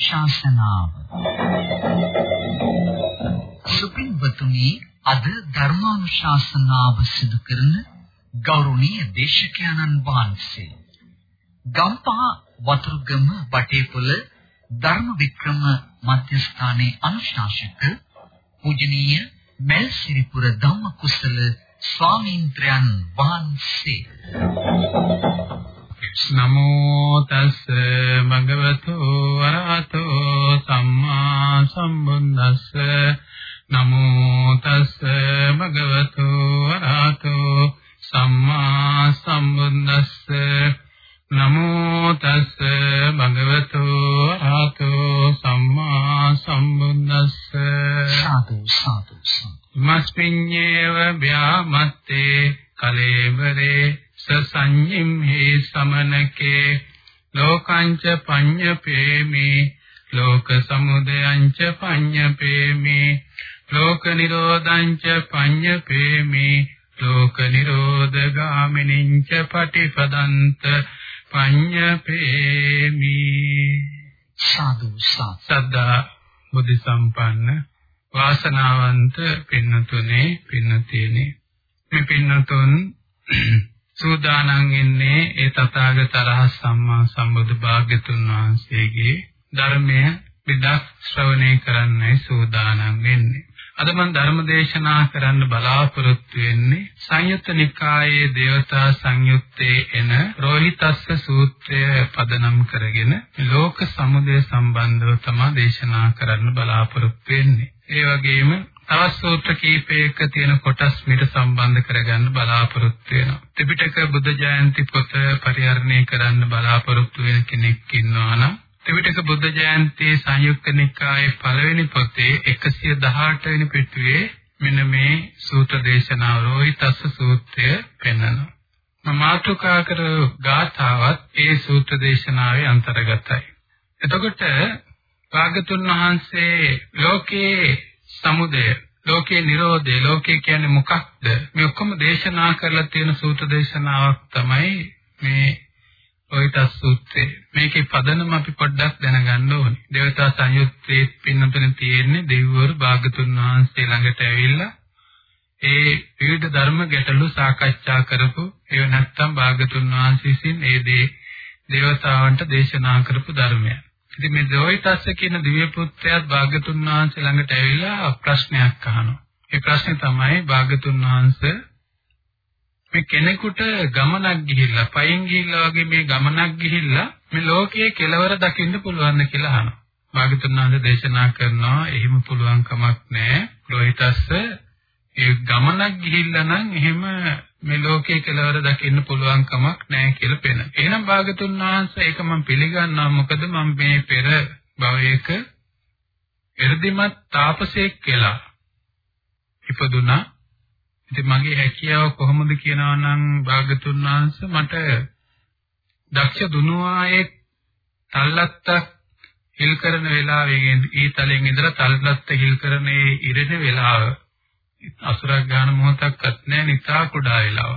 ධර්මානුශාසනාව සුපින්වතුනි අද ධර්මානුශාසනාව සිදු කරන ගෞරවනීය දේශකයන්න් වහන්සේ. ගම්පහ වතුරුගම වටේපොළ ධර්ම වික්‍රම මධ්‍යස්ථානයේ අනුශාසක පූජනීය මෙල්සිරිපුර ධම්මකුසල ස්වාමීන්ද්‍රයන් වහන්සේ. නමෝ තස් භගවතු වරහතෝ සම්මා සම්බුද්දස්ස. නමෝ තස් භගවතු වරහතෝ සම්මා සම්බුද්දස්ස. නමෝ තස් භගවතු වරහතෝ සම්මා සම්බුද්දස්ස. සාදු සාදු මස්මිඤ්ඤේව ව්‍යාමත්තේ කලේබරේ සසඤ්ඤිම්හි සමනකේ ලෝකංච පඤ්ඤපේමි ලෝක සමුදයංච පඤ්ඤපේමි ලෝක නිරෝධංච පඤ්ඤපේමි ලෝක නිරෝධ ගාමිනිංච පටිපදන්ත පඤ්ඤපේමි. සාදු සද්දා බුද්ධ සම්පන්න වාසනාවන්ත පින්නතුනේ පින්නතියනේ. මේ පින්නතුන් සූදානම් ඉන්නේ ඒ තථාගත රහස් සම්මා සම්බුදු භාග්‍යතුන් වහන්සේගේ ධර්මය විදක් ශ්‍රවණය කරන්නයි සූදානම් වෙන්නේ. අද මම ධර්ම දේශනා කරන්න බලාපොරොත්තු වෙන්නේ සංයුත්ත නිකායේ දේවතා සංයුත්තේ එන රෝහිතස්ස සූත්‍රය පදනම් කරගෙන ලෝක සමුදය සම්බන්ධව තමයි දේශනා කරන්න බලාපොරොත්තු වෙන්නේ. ඒ වගේම තවත් සූත්‍ර කීපයක තියෙන කොටස් මිට සම්බන්ධ කරගන්න බලාපොරොත්තු වෙනවා. ත්‍රිපිටක බුද්ධ ජයන්ති පොත පරිහරණය කරන්න බලාපොරොත්තු වෙන කෙනෙක් ඉන්නවා නම් ත්‍රිපිටක බුද්ධ ජයන්තියේ සංයුක්ත නිකායේ පළවෙනි පොතේ 118 වෙනි පිටුවේ මෙන්න මේ සූත්‍ර දේශනාව රෝහිතස්ස සූත්‍රය පෙන්වනවා. මම මාතෘකා කර ගාථාවත් ඒ සූත්‍ර දේශනාවේ අන්තර්ගතයි. එතකොට භාගතුන් වහන්සේ ලෝකේ සමුදය ලෝකේ නිරෝධය ලෝකේ කියන්නේ මොකක්ද? මේ ඔක්කොම දේශනා කරලා තියෙන සූත්‍ර දේශනාවක් තමයි මේ ඔයිතස් සූත්‍රය. මේකේ පදනම අපි පොඩ්ඩක් දැනගන්න ඕනේ. දේවතා සංයුත්තේ පින්නතන තියෙන්නේ දෙවිවරු භාගතුන් වහන්සේ ළඟට ඇවිල්ලා ඒ විවිධ ධර්ම ගැටලු සාකච්ඡා කරපු ඒව නැත්තම් භාගතුන් වහන්සේ විසින් ඒ දේ දේවතාවන්ට දේශනා කරපු ධර්මයක්. ඉතින් මේ දෝයිතස්ස කියන දිව්‍ය පුත්‍රයාත් භාග්‍යතුන් වහන්සේ ළඟට ඇවිල්ලා ප්‍රශ්නයක් අහනවා. ඒ ප්‍රශ්නේ තමයි භාග්‍යතුන් වහන්සේ මේ කෙනෙකුට ගමනක් ගිහිල්ලා, පයින් ගිහිල්ලා වගේ මේ ගමනක් ගිහිල්ලා මේ ලෝකයේ කෙලවර දකින්න පුළුවන්ද කියලා අහනවා. භාග්‍යතුන් වහන්සේ දේශනා කරනවා එහෙම පුළුවන් කමක් නැහැ. දෝයිතස්ස ඒ ගමනක් ගිහිල්ලා නම් එහෙම මේ ලෝකයේ කෙලවර දකින්න පුළුවන් කමක් නැහැ කියලා පෙන. එහෙනම් භාගතුන් වහන්සේ ඒක මම පිළිගන්නවා මොකද මම මේ පෙර භවයක එ르දිමත් තාපසයෙක් කියලා ඉපදුනා. ඉතින් මගේ හැකියාව කොහොමද කියනවා නම් භාගතුන් වහන්සේ මට දක්ෂ දුනුවායේ තල්ලත්තක් හිල් කරන වෙලාවෙ ඊතලෙන් ඉඳලා තල්ලත්ත හිල් කරන ඒ ඉරෙන වෙලාව අසුරක් ගන්න මොහොතක්වත් නැහැ නිතා කුඩා වෙලාව.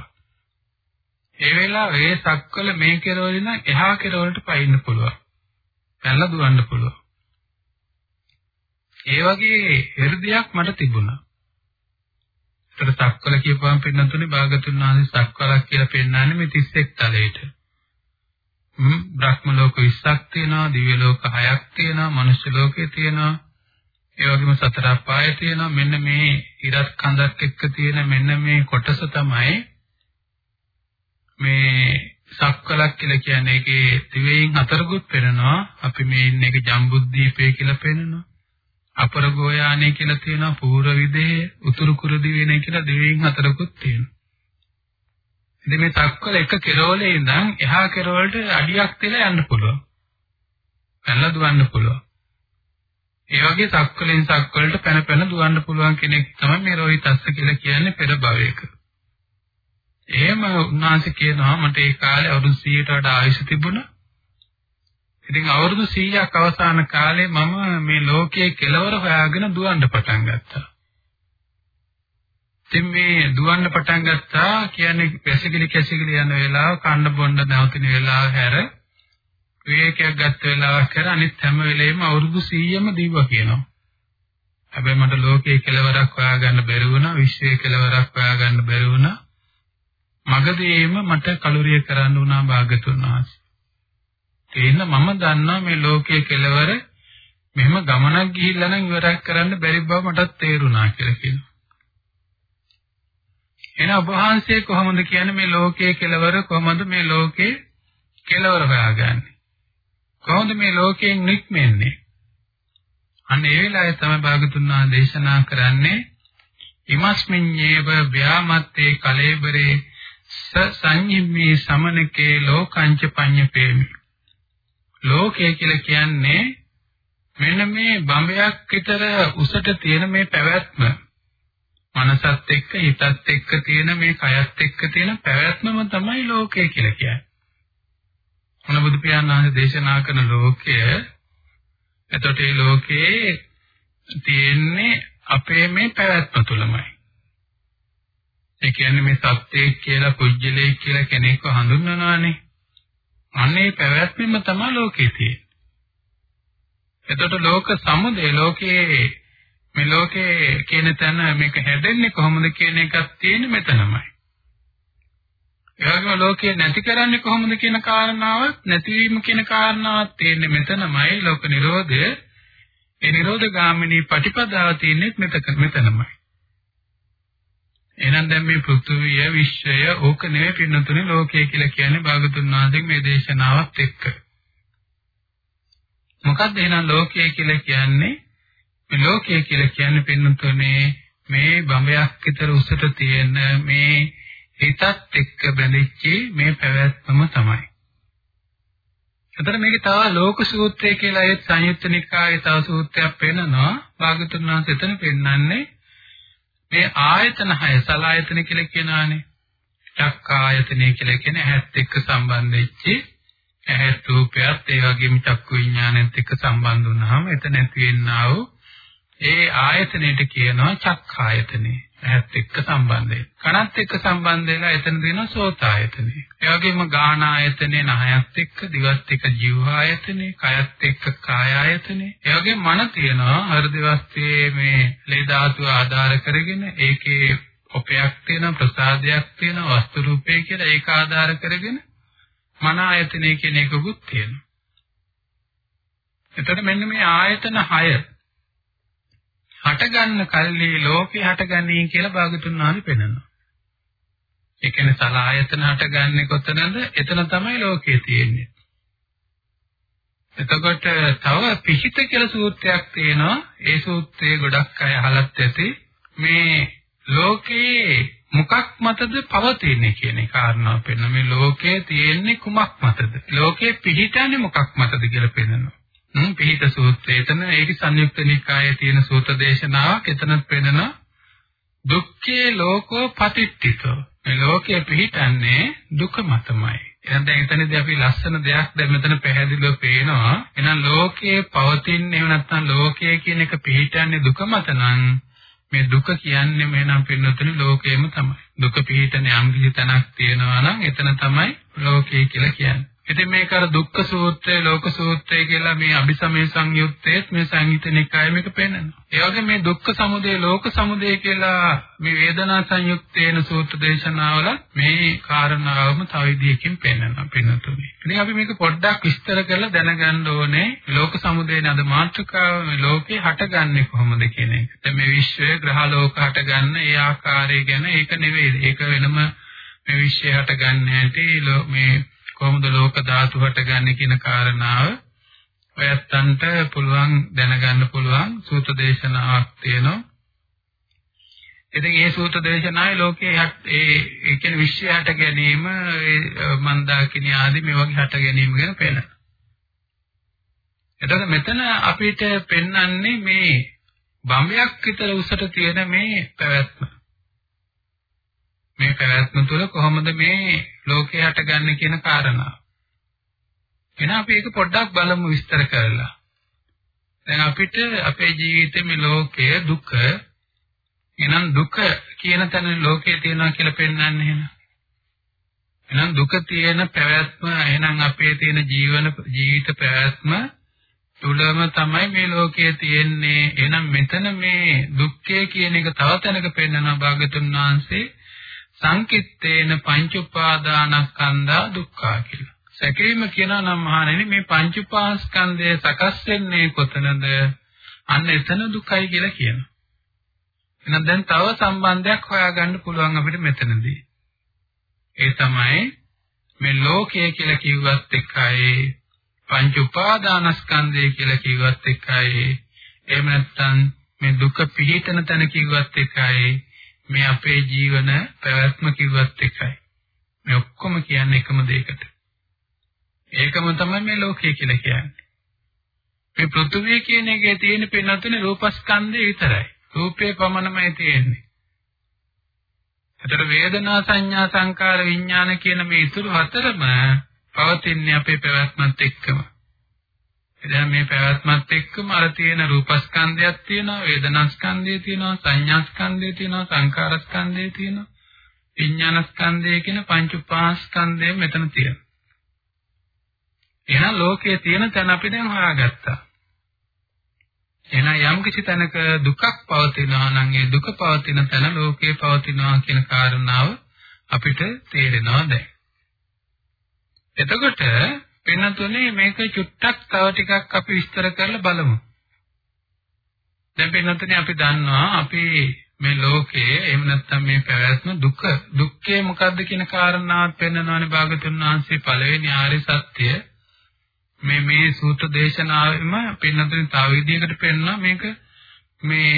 ඒ වෙලාවේ සක්වල මේ කෙරවල ඉඳන් එහා කෙරවලට පයින්න පුළුවන්. පැනලා දුවන්න පුළුවන්. ඒ වගේ හෘදයක් මට තිබුණා. ඒතර සක්වල කියපුවාම පෙන්නතුනේ භාගතුන් වහන්සේ සක්වලක් කියලා පෙන්නන්නේ මේ 31 තලයට. හ්ම් බ්‍රහ්ම ලෝක 20ක් තියෙනවා, දිව්‍ය ලෝක 6ක් තියෙනවා, මනුෂ්‍ය ලෝකේ තියෙනවා. ඒ වගේම සතර අපාය තියෙනවා. මෙන්න මේ ඉරත් කඳක් එක්ක තියෙන මෙන්න මේ කොටස තමයි මේ සක්වලක් කියලා කියන්නේ ඒකේ දිවයින් හතරකුත් පෙනෙනවා. අපි මේ ඉන්නේ ඒක ජම්බුද්දීපය කියලා පෙනෙනවා අපරගෝයානේ කියලා තියෙනවා. පූර්ව විදේ උතුරු කුරු දිවයිනේ කියලා දිවයින් හතරකුත් තියෙනවා. ඉතින් මේ සක්වල එක කෙරවලේ ඉඳන් එහා කෙරවලට අඩියක් තියලා යන්න පුළුවන්. පැනලා දුවන්න පුළුවන්. ඒ වගේ සක්වලෙන් සක්වලට පැන පැන දුවන්න පුළුවන් කෙනෙක් තමයි මේ රෝහිතස්ස කියලා කියන්නේ පෙර භවයක. එහෙම උන්වහන්සේ කියනවා මට ඒ කාලේ අවුරුදු 100ට වඩා ආයුෂ තිබුණා. ඉතින් අවුරුදු 100ක් අවසාන කාලේ මම මේ ලෝකයේ කෙලවර හොයාගෙන දුවන්න පටන් ගත්තා. ඉතින් මේ දුවන්න පටන් ගත්තා කියන්නේ කැසිකිලි කැසිකිලි යන වෙලාව කන්න බොන්න නැවතින වෙලාව හැර විවේකයක් ගත්ත වෙලාවක් කර අනිත් හැම වෙලෙම අවුරුදු 100ම දීවා කියනවා. හැබැයි මට ලෝකයේ කෙලවරක් හොයාගන්න බැරි වුණා, විශ්වයේ කෙලවරක් හොයාගන්න බැරි වුණා. මගදීම මට කලුරිය කරන්න වුණා භාගතුන් වහන්සේ. තේන්න මම දන්නා මේ ලෝකයේ කෙලවර මෙහෙම ගමනක් ගිහිල්ලා නම් ඉවරක් කරන්න බැරි බව මටත් තේරුණා කියලා කියනවා. එහෙනම් ඔබ වහන්සේ කොහොමද කියන්නේ මේ ලෝකයේ කෙලවර කොහොමද මේ ලෝකේ කෙලවර හොයාගන්නේ? කොහොමද මේ ලෝකයෙන් නික්මෙන්නේ? අන්න ඒ වෙලාවේ තමයි භාගතුන් වහන්සේ දේශනා කරන්නේ ඉමස්මින්නේව ව්‍යාමත්තේ කලේබරේ ස සංහිම්මේ සමනකේ ලෝකංච පඤ්ඤපේමි ලෝකය කියලා කියන්නේ මෙන්න මේ බඹයක් විතර උසට තියෙන මේ පැවැත්ම මනසත් එක්ක හිතත් එක්ක තියෙන මේ කයත් එක්ක තියෙන පැවැත්මම තමයි ලෝකය කියලා කියන්නේ. මොන බුදු පියාණන් වහන්සේ දේශනා කරන ලෝකය එතකොට මේ ලෝකයේ තියෙන්නේ අපේ මේ පැවැත්ම තුලමයි. ඒ කියන්නේ මේ සත්‍යයක් කියලා කුජලයක් කියලා කෙනෙක්ව හඳුන්වනවානේ. අන්නේ පැවැත්මම තමයි ලෝකේ තියෙන්නේ. එතකොට ලෝක සමුදය ලෝකයේ මේ ලෝකේ කියන තැන මේක හැදෙන්නේ කොහොමද කියන එකක් තියෙන්නේ මෙතනමයි. ඒ වගේම ලෝකේ නැති කරන්නේ කොහොමද කියන කාරණාවත් නැතිවීම කියන කාරණාවත් තියෙන්නේ මෙතනමයි ලෝක නිරෝධය. ඒ නිරෝධ ගාමිනී ප්‍රතිපදාව තියෙන්නේ මෙතක මෙතනමයි. එහෙනම් දැන් මේ පෘථුවිය විශ්වය ඕක නෙවෙයි පින්නතුනේ ලෝකය කියලා කියන්නේ භාගතුන් වහන්සේගේ මේ දේශනාවත් එක්ක. මොකක්ද එහෙනම් ලෝකය කියලා කියන්නේ? මේ ලෝකය කියලා කියන්නේ පින්නතුනේ මේ බඹයක් විතර උසට තියෙන මේ හිතත් එක්ක බැඳිච්ච මේ පැවැත්මම තමයි. එතන මේකේ තව ලෝක සූත්‍රය කියලා ඒ සංයුත්ත නිකායේ තව සූත්‍රයක් පෙන්නනවා. භාගතුන් වහන්සේ එතන පෙන්නන්නේ මේ ආයතන හය සලායතන කියලා කියනවානේ. චක්කායතනය කියලා කියන්නේ ඇහත් එක්ක සම්බන්ධ වෙච්චි ඇහත් රූපයත් ඒ වගේම චක්කු විඥානෙත් එක්ක සම්බන්ධ වුණාම එතන ඇති වෙන්නා වූ ඒ ආයතනයට කියනවා චක්කායතනෙ. ඇහත් එක්ක සම්බන්ධයි. කනත් එක්ක සම්බන්ධ වෙලා එතන දෙනවා සෝතායතනෙ. ඒ වගේම ගාන ආයතනේ නහයත් එක්ක දිවත් එක්ක ජීවායතනේ, කයත් එක්ක කායායතනේ. ඒ වගේම මන තියෙනවා හෘද වස්තුවේ මේ ලේ ධාතුව ආධාර කරගෙන ඒකේ ඔපයක් තියෙනවා ප්‍රසාදයක් තියෙනවා වස්තු රූපේ කියලා ඒක ආධාර කරගෙන මන ආයතනය කියන එකකුත් තියෙනවා. එතකොට මෙන්න මේ ආයතන 6 හටගන්න කල්ලි ලෝකේ හටගන්නේ කියලා භාගතුන් වහන්සේ පෙන්නනවා. ඒ කියන්නේ සලආයතන හටගන්නේ කොතනද? එතන තමයි ලෝකේ තියෙන්නේ. එතකොට තව පිහිත කියලා සූත්‍රයක් තියෙනවා. ඒ සූත්‍රයේ ගොඩක් අය අහලත් ඇති. මේ ලෝකේ මොකක් මතද පවතින්නේ කියන කාරණාව පෙන්න මේ ලෝකයේ තියෙන්නේ කුමක් මතද? ලෝකේ පිහිටන්නේ මොකක් මතද කියලා පෙන්නනවා. හ්ම් පිහිට සූත්‍රය. එතන ඒක සංයුක්ත නිකායේ තියෙන සූත්‍ර දේශනාවක්. එතනත් පෙන්නන දුක්ඛේ ලෝකෝ පතිට්ඨිතෝ. මේ ලෝකයේ පිහිටන්නේ දුක මතමයි. එහෙනම් දැන් එතනදී අපි ලස්සන දෙයක් දැන් මෙතන පැහැදිලිව පේනවා. එහෙනම් ලෝකයේ පවතින එහෙම නැත්නම් ලෝකය කියන එක පිහිටන්නේ දුක මත නම් මේ දුක කියන්නේ මෙහෙනම් පින්නතුනේ ලෝකයම තමයි. දුක පිහිටන යම් කිසි තැනක් තියෙනවා නම් එතන තමයි ලෝකය කියලා කියන්නේ. ඉතින් මේක අර දුක්ඛ සූත්‍රය, ලෝක සූත්‍රය කියලා මේ අபிසමය සංයුත්තේත් මේ සංහිත නිකාය මේක පෙන්නනවා. ඒ වගේ මේ දුක්ඛ සමුදය, ලෝක සමුදය කියලා මේ වේදනා සංයුත්තේන සූත්‍ර දේශනාවල මේ කාරණාවම තව විදිහකින් පෙන්නනවා පින්නතුනි. ඉතින් අපි මේක පොඩ්ඩක් විස්තර කරලා දැනගන්න ඕනේ ලෝක සමුදයන අද මාතෘකාව මේ ලෝකේ හටගන්නේ කොහොමද කියන එක. දැන් මේ විශ්වය ග්‍රහ ලෝක හටගන්න ඒ ආකාරය ගැන ඒක නෙවෙයි. ඒක වෙනම මේ විශ්වය හටගන්න හැටි මේ කොහොමද ලෝක ධාතු හටගන්නේ කියන කාරණාව ඔයත්තන්ට පුළුවන් දැනගන්න පුළුවන් සූත්‍ර දේශනාවක් තියෙනවා. ඉතින් ඒ සූත්‍ර දේශනාවේ ලෝකයේ ඒ ඒ කියන්නේ විශ්වය හට ගැනීම ඒ මන්දාකිනි ආදී මේ වගේ හට ගැනීම ගැන පේනවා. එතකොට මෙතන අපිට පෙන්වන්නේ මේ බම්බයක් විතර උසට තියෙන මේ පැවැත්ම. මේ පැවැත්ම තුළ කොහොමද මේ ලෝකය හටගන්නේ කියන කාරණාව. එහෙනම් අපි ඒක පොඩ්ඩක් බලමු විස්තර කරලා. දැන් අපිට අපේ ජීවිතේ මේ ලෝකය දුක එහෙනම් දුක කියන තැන ලෝකයේ තියෙනවා කියලා පෙන්වන්නේ එහෙනම්. එහෙනම් දුක තියෙන පැවැත්ම එහෙනම් අපේ තියෙන ජීවන ජීවිත පැවැත්ම තුලම තමයි මේ ලෝකයේ තියෙන්නේ. එහෙනම් මෙතන මේ දුක්ඛය කියන එක තව තැනක පෙන්වන භාගතුන් වහන්සේ සංකිට්ඨේන පංච උපාදානස්කන්ධා දුක්ඛා කියලා. සැකීම කියනවා නම් මහණෙනි මේ පංච උපාස්කන්ධය සකස් වෙන්නේ කොතනද? අන්න එතන දුකයි කියලා කියනවා. එහෙනම් දැන් තව සම්බන්ධයක් හොයාගන්න පුළුවන් අපිට මෙතනදී. ඒ තමයි මේ ලෝකය කියලා කිව්වත් එකයි පංච උපාදානස්කන්ධය කියලා කිව්වත් එකයි එහෙම නැත්නම් මේ දුක පිහිටන තැන කිව්වත් එකයි මේ අපේ ජීවන පැවැත්ම කිව්වත් එකයි. මේ ඔක්කොම කියන්නේ එකම දෙයකට. ඒකම තමයි මේ ලෝකය කියලා කියන්නේ. මේ පෘථුවිය කියන එකේ තියෙන පින්නතුනේ රූපස්කන්ධය විතරයි. රූපේ පමණමයි තියෙන්නේ. එතකොට වේදනා සංඥා සංකාර විඥාන කියන මේ ඉතුරු හතරම පවතින්නේ අපේ පැවැත්මත් එක්කම. එදා මේ පැවැත්මත් එක්කම අර තියෙන රූපස්කන්ධයක් තියෙනවා, වේදනාස්කන්ධය තියෙනවා, සංඥාස්කන්ධය තියෙනවා, සංකාරස්කන්ධය තියෙනවා, විඥානස්කන්ධය කියන පංච උපාස්කන්ධය මෙතන තියෙනවා. එහෙනම් ලෝකයේ තියෙන තැන අපි දැන් හොයාගත්තා. එහෙනම් යම් කිසි තැනක දුකක් පවතිනවා නම් ඒ දුක පවතින තැන ලෝකේ පවතිනවා කියන කාරණාව අපිට තේරෙනවා දැන්. එතකොට පින්නතුනේ මේක චුට්ටක් තව ටිකක් අපි විස්තර කරලා බලමු. දැන් පින්නතුනේ අපි දන්නවා අපි මේ ලෝකයේ එහෙම නැත්නම් මේ පැවැත්ම දුක. දුක්ඛය මොකද්ද කියන කාරණාවත් පෙන්වනවානේ භාගතුන් වහන්සේ පළවෙනි ආර්ය සත්‍ය. මේ මේ සූත්‍ර දේශනාවෙම පින්නතුනේ තව විදිහකට පෙන්වනවා. මේක මේ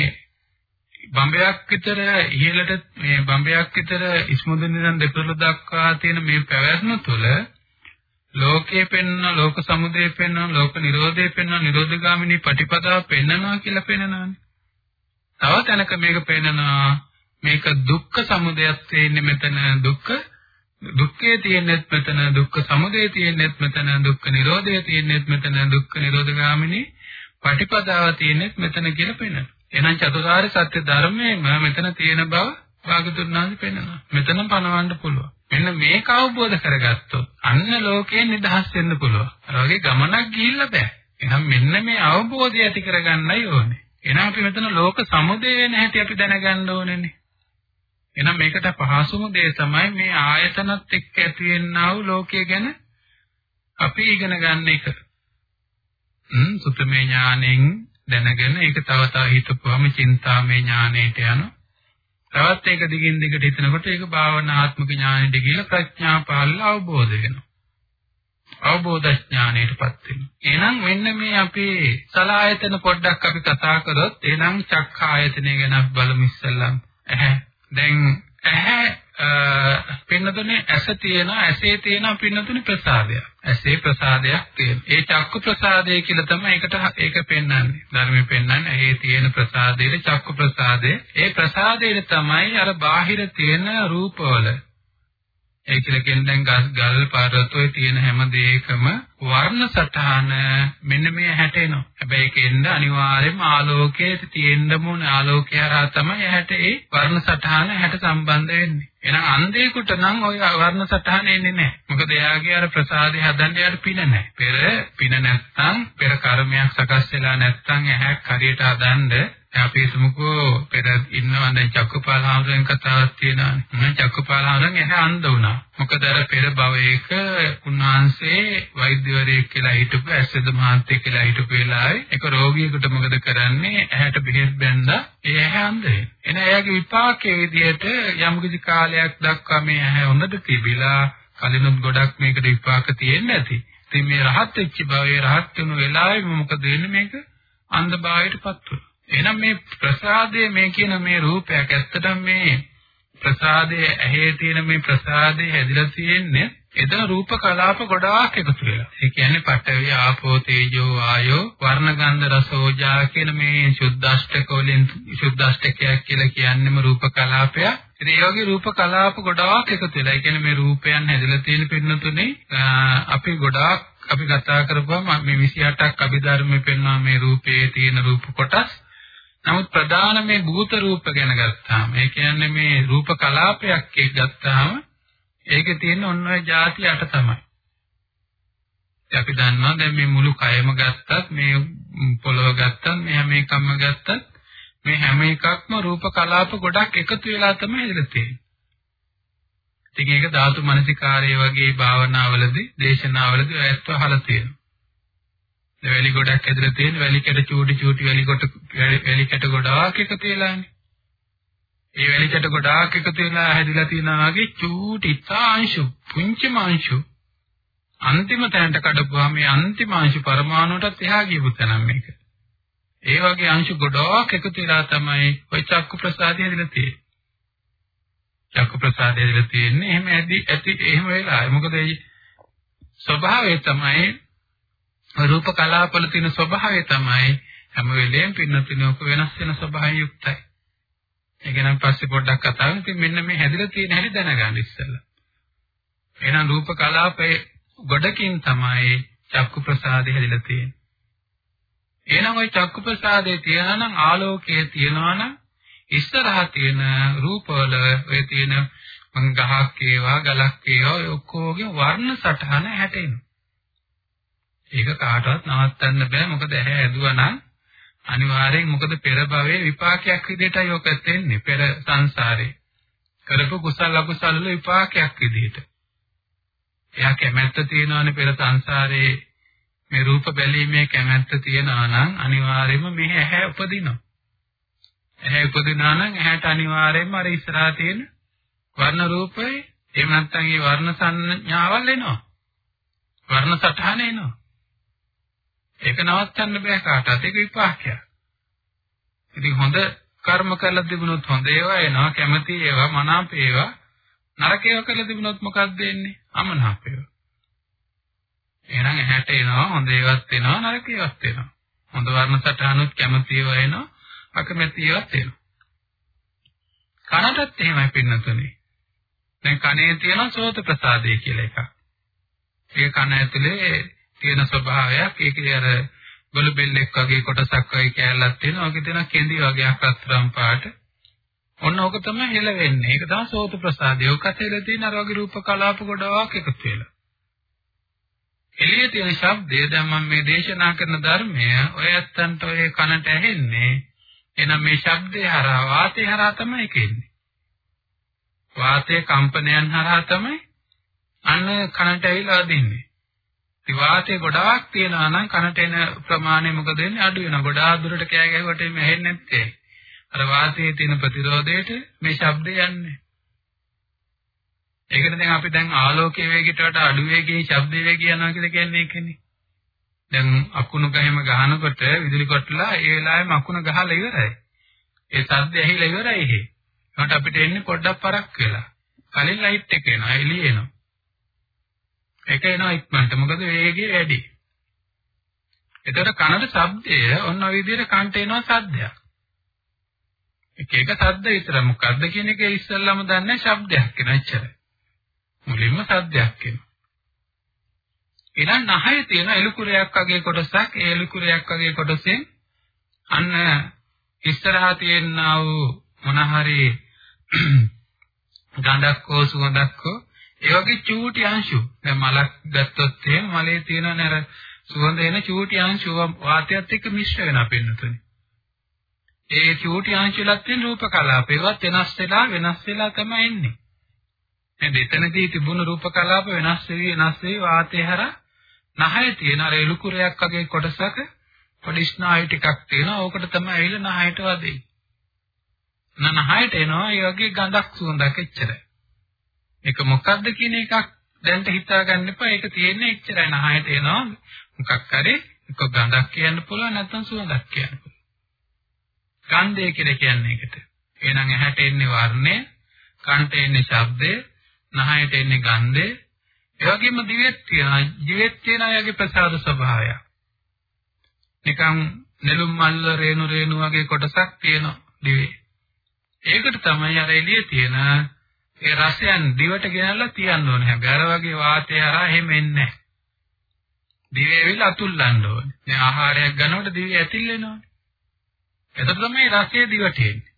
බම්බයක් විතර ඉහළට මේ බම්බයක් විතර ඉස්මුදුනේ ඉඳන් දෙපළ දක්වා තියෙන මේ පැවැත්ම තුළ ලෝකයේ පෙන්වන ලෝක සමුදය පෙන්වන ලෝක නිරෝධය පෙන්වන නිරෝධගාමිනී පටිපදාව පෙන්වනවා කියලා පෙන්වනවානේ. තව තැනක මේක පෙන්වනවා මේක දුක්ඛ සමුදයක් තියෙන්නේ මෙතන දුක්ඛ දුක්ඛේ තියෙන්නේත් මෙතන දුක්ඛ සමුදය තියෙන්නේත් මෙතන දුක්ඛ නිරෝධය තියෙන්නේත් මෙතන දුක්ඛ නිරෝධගාමිනී පටිපදාව තියෙන්නේත් මෙතන කියලා පෙන්වනවා. එහෙනම් චතුරාර්ය සත්‍ය ධර්මයේම මෙතන තියෙන බව භාගතුන් වහන්සේ පෙන්වනවා. මෙතන පණවන්න පුළුවන්. මෙන්න මේක අවබෝධ කරගත්තොත් අන්න ලෝකයෙන් නිදහස් වෙන්න පුළුවන්. අර වගේ ගමනක් ගිහිල්ලා බෑ. එහෙනම් මෙන්න මේ අවබෝධය ඇති කරගන්නයි ඕනේ. එහෙනම් අපි මෙතන ලෝක සමුදය වෙන හැටි අපි දැනගන්න ඕනේනේ. එහෙනම් මේකට පහසුම දේ තමයි මේ ආයතනත් එක්ක ඇති වෙන්නා වූ ලෝකය ගැන අපි ඉගෙන ගන්න එක. හ්ම් සුතමේ ඥාණයෙන් දැනගෙන ඒක තව තව හිතපුවම චින්තාමේ ඥාණයට යනවා. තවත් ඒක දිගින් දිගට හිතනකොට ඒක භාවනාත්මක ඥානෙට ගිහිලා ප්‍රඥා පහළ අවබෝධ වෙනවා. අවබෝධ ඥානයටපත් වෙනවා. එහෙනම් මෙන්න මේ අපේ සලායතන පොඩ්ඩක් අපි කතා කරොත් එහෙනම් චක්ඛායතනය ගැන බලමු ඉස්සෙල්ලා. ඇහැ. දැන් ඇහැ පින්නතුනේ ඇස තියෙන ඇසේ තියෙන පින්නතුනේ ප්‍රසාදයක්. ඇසේ ප්‍රසාදයක් තියෙන. ඒ චක්කු ප්‍රසාදය කියලා තමයි ඒකට ඒක පෙන්වන්නේ. ධර්මයේ පෙන්වන්නේ ඇහි තියෙන ප්‍රසාදයේ චක්කු ප්‍රසාදය. ඒ ප්‍රසාදයේ තමයි අර බාහිර තියෙන රූපවල ඒ කියලා කියන්නේ දැන් ගස් ගල් පර්වතෝයේ තියෙන හැම දෙයකම වර්ණ සටහන මෙන්න මේ හැටෙනවා. හැබැයි ඒක එන්න අනිවාර්යයෙන්ම ආලෝකයේ තියෙන්න ඕන ආලෝකය හරහා තමයි හැට ඒ වර්ණ සටහන හැට සම්බන්ධ වෙන්නේ. එහෙනම් අන්ධයෙකුට නම් ওই වර්ණ සටහන එන්නේ නැහැ. මොකද එයාගේ අර ප්‍රසාදේ හදන්න යාට පින නැහැ. පෙර පින නැත්තම් පෙර කර්මයක් සකස් වෙලා නැත්තම් ඇහැක් හරියට හදන්න අපි හිතමුකෝ පෙර ඉන්නවා දැන් චක්කපාල හාමුදුරන් කතාවක් තියෙනවානේ. මම චක්කපාල හාමුදුරන් එහේ අන්ධ වුණා. මොකද අර පෙර භවයක උන්වහන්සේ වෛද්‍යවරයෙක් කියලා හිටපු ඇස්සද මහත්තයෙක් කියලා හිටපු වෙලාවේ එක රෝගියෙකුට මොකද කරන්නේ? ඇහැට බෙහෙත් බැන්දා ඒ ඇහැ අන්ධ වෙනවා. එන එයාගේ විපාකයේ විදිහට යම් කිසි කාලයක් දක්වා මේ ඇහැ හොඳට තිබිලා කලිනුත් ගොඩක් මේකට විපාක තියෙන්නේ නැති. ඉතින් මේ රහත් වෙච්ච භවයේ රහත් වෙන වෙලාවේ මොකද වෙන්නේ මේක? අන්ධභාවයටපත් වෙනවා. එහෙනම් මේ ප්‍රසාදයේ මේ කියන මේ රූපයක් ඇත්තටම මේ ප්‍රසාදයේ ඇහි තියෙන මේ ප්‍රසාදයේ හැදිලා තියෙන්නේ එතන රූප කලාප ගොඩාක් එකතු වෙලා. ඒ කියන්නේ පඨවි ආපෝ තේජෝ ආයෝ වර්ණ ගන්ධ රස ඕජා කියන මේ සුද්දාෂ්ටක වලින් සුද්දාෂ්ටකයක් කියලා කියන්නේම රූප කලාපය. ඉතින් ඒ වගේ රූප කලාප ගොඩාක් එකතු වෙලා. ඒ කියන්නේ මේ රූපයන් හැදිලා තියෙන පින්නතුනේ අපි ගොඩාක් අපි කතා කරපුවම මේ 28ක් අභිධර්මයේ පෙන්වන මේ රූපයේ තියෙන රූප කොටස් නමුත් ප්‍රධාන මේ භූත රූප ගැන ගත්තාම ඒ කියන්නේ මේ රූප කලාපයක් එක් ගත්තාම ඒකේ තියෙන ඔන්න ඔය જાති අට තමයි. අපි දන්නවා දැන් මේ මුළු කයම ගත්තත් මේ පොළව ගත්තත් මේ හැම එකක්ම ගත්තත් මේ හැම එකක්ම රූප කලාප ගොඩක් එකතු වෙලා තමයි හැදලා තියෙන්නේ. ඉතින් ඒක ධාතු මනසිකාරය වගේ භාවනාවලදී දේශනාවලදී ඔයත්ව අහලා තියෙනවා. වැලි ගොඩක් ඇදලා තියෙන වැලි කැට චූටි චූටි වැලි කොට වැලි කැට ගොඩාක් එකතු වෙලානේ. ඒ වැලි කැට ගොඩාක් එකතු වෙලා හැදිලා තියෙනවා වගේ චූටි තාංශු පුංචිම අංශු අන්තිම තැනට කඩපුවාම මේ අන්තිම අංශු පරමාණුවටත් එහා ගියපු තැනක් මේක. ඒ වගේ අංශු ගොඩාක් එකතු වෙලා තමයි ওই චක්කු ප්‍රසාදය හැදිලා තියෙන්නේ. චක්කු ප්‍රසාදය හැදිලා තියෙන්නේ එහෙම ඇදි ඇති එහෙම වෙලා. මොකද ඒ ස්වභාවය තමයි රූප කලාපවල තියෙන ස්වභාවය තමයි හැම වෙලෙම පින්නතිනෝක වෙනස් වෙන ස්වභාවයෙන් යුක්තයි. ඒක නම් පස්සේ පොඩ්ඩක් කතා කරමු. ඉතින් මෙන්න මේ හැදිලා තියෙන හැටි දැනගන්න ඉස්සෙල්ලා. එහෙනම් රූප කලාපයේ ගොඩකින් තමයි චක්කු ප්‍රසාදය හැදිලා තියෙන්නේ. එහෙනම් ওই චක්කු ප්‍රසාදයේ තියනවා නම් ආලෝකයේ තියනවා නම් ඉස්සරහා තියෙන රූපවල ඔය තියෙන ගහක් ඒවා ගලක් ඒවා ඔක්කොගේ වර්ණ සටහන හැටෙනවා. ඒක කාටවත් නවත්තන්න බෑ. මොකද ඇහැ ඇදුවා නම් අනිවාර්යෙන් මොකද පෙර භවයේ විපාකයක් විදිහටයි ඔක තෙන්නේ පෙර සංසාරේ. කරපු කුසල අකුසල වල විපාකයක් විදිහට. එයා කැමැත්ත තියනවානේ පෙර සංසාරේ මේ රූප බැලීමේ කැමැත්ත තියනවා නම් අනිවාර්යයෙන්ම මේ ඇහැ උපදිනවා. ඇහැ උපදිනා නම් ඇහැට අනිවාර්යයෙන්ම අර ඉස්සරහා තියෙන වර්ණ රූපේ එහෙම නැත්නම් ඒ වර්ණ සංඥාවල් එනවා. වර්ණ සටහන එනවා. ඒක නවත්තන්න බෑ කාටවත්. ඒක විපාකයක්. ඉතින් හොඳ කර්ම කරලා තිබුණොත් හොඳ ඒවා එනවා, කැමති ඒවා, මනාප ඒවා. නරක ඒවා කරලා තිබුණොත් මොකක්ද එන්නේ? අමනාප ඒවා. එහෙනම් ඇහැට එනවා, හොඳ ඒවාත් එනවා, නරක ඒවාත් එනවා. හොඳ වර්ණ සටහනුත් කැමති ඒවා එනවා, අකමැති ඒවාත් එනවා. කනටත් එහෙමයි පින්නතුනේ. දැන් කනේ තියෙන සෝත ප්‍රසාදය කියලා එකක්. ඒ කන ඇතුලේ තියෙන ස්වභාවයක් ඒකේ අර ගොළු බෙල්ලෙක් වගේ කොටසක් වගේ කෑල්ලක් තියෙනවා. ඔකේ තියෙන කෙඳි වගේ අකතරම් පාට. ඔන්න ඕක තමයි හෙල වෙන්නේ. ඒක තමයි සෝත ප්‍රසාදය. ඔක ඇතුලේ තියෙන අර වගේ රූප කලාප ගොඩාක් එකතු වෙලා. එළියේ තියෙන ශබ්දය දැන් මම මේ දේශනා කරන ධර්මය ඔය ඇත්තන්ට ඔය කනට ඇහෙන්නේ. එහෙනම් මේ ශබ්දය හරහා වාතය හරහා තමයි කෙන්නේ. වාතයේ කම්පනයන් හරහා තමයි අන්න කනට ඇවිල්ලා දෙන්නේ. ඉතින් වාතය ගොඩාක් තියෙනවා නම් කනට එන ප්‍රමාණය මොකද වෙන්නේ අඩු වෙනවා. ගොඩාක් දුරට කෑ ගැහුවට එමෙ ඇහෙන්නේ නැත්තේ. අර වාතයේ තියෙන ප්‍රතිරෝධයට මේ ශබ්දය යන්නේ. ඒකට දැන් අපි දැන් ආලෝකයේ වේගයට වඩා අඩු වේගයේ ශබ්ද වේගය යනවා කියලා කියන්නේ ඒකනේ. දැන් අකුණු ගහෙම ගහනකොට විදුලි කොටලා ඒ වෙලාවෙම අකුණ ගහලා ඉවරයි. ඒ ශබ්ද ඇහිලා ඉවරයි එහෙ. ඒකට අපිට එන්නේ පොඩ්ඩක් පරක් වෙලා. කලින් ලයිට් එක එනවා එළිය එනවා. ඒක එනවා ඉක්මනට. මොකද වේගය වැඩි. එතකොට කනට ශබ්දය ඔන්න ඔය විදිහට කන්ට එනවා සද්දයක්. එක එක ශබ්ද විතර මොකද්ද කියන එක ඉස්සෙල්ලාම දන්නේ ශබ්දයක් කියන එච්චරයි. මුලින්ම ශබ්දයක් කියනවා. එහෙනම් නහය තියෙන එලුකුරයක් වගේ කොටසක් ඒ එලුකුරයක් වගේ කොටසෙන් අන්න ඉස්සරහා තියෙනා වූ මොන හරි ගඳක් හෝ සුවඳක් හෝ ඒ වගේ චූටි අංශු දැන් මලක් ගත්තොත් එහෙම මලේ තියෙනනේ අර සුවඳ එන චූටි අංශු වාතයත් එක්ක මිශ්‍ර වෙනවා පෙන්නතුනේ. ඒ චූටි අංශුලත් තියෙන රූප කලාප ඒවත් වෙනස් වෙලා වෙනස් වෙලා තමයි එන්නේ. දැන් එතනදී තිබුණු රූප කලාප වෙනස් වෙවි වෙනස් වෙවි වාතය හරහා නහය තියෙන අර එලුකුරයක් වගේ කොටසක පොඩි ස්නායු ටිකක් තියෙනවා. ඕකට තමයි ඇවිල්ලා නහයට වදින්නේ. නහයට එනවා ඒ වගේ ගඳක් සුවඳක් එච්චරයි. ඒක මොකක්ද කියන එකක් දැන්ට හිතාගන්න එපා. ඒක තියෙන්නේ එච්චරයි නහයට එනවා. මොකක් හරි එක ගඳක් කියන්න පුළුවන් නැත්නම් සුවඳක් කියන්න පුළුවන්. ගන්ධය කියලා කියන්නේ ඒකට. එහෙනම් ඇහැට එන්නේ වර්ණය, කනට එන්නේ ශබ්දය, නහයට එන්නේ ගන්ධය. ඒ වගේම දිවෙත් තියෙනවා. දිවෙත් තියෙන අයගේ ප්‍රසාද ස්වභාවය. නිකන් නෙළුම් මල්ල රේණු රේණු වගේ කොටසක් තියෙනවා දිවේ. ඒකට තමයි අර එළියේ තියෙන ඒ රසයන් දිවට ගෙනල්ලා තියන්න ඕනේ. හැබැයි අර වගේ වාතය හරහා එහෙම එන්නේ නැහැ. දිවේ ඇවිල්ලා අතුල්ලන්න ඕනේ. දැන් ආහාරයක් ගන්නකොට දිවේ ඇතිල් වෙනවනේ. එතකොට තමයි රසය දිවට එන්නේ.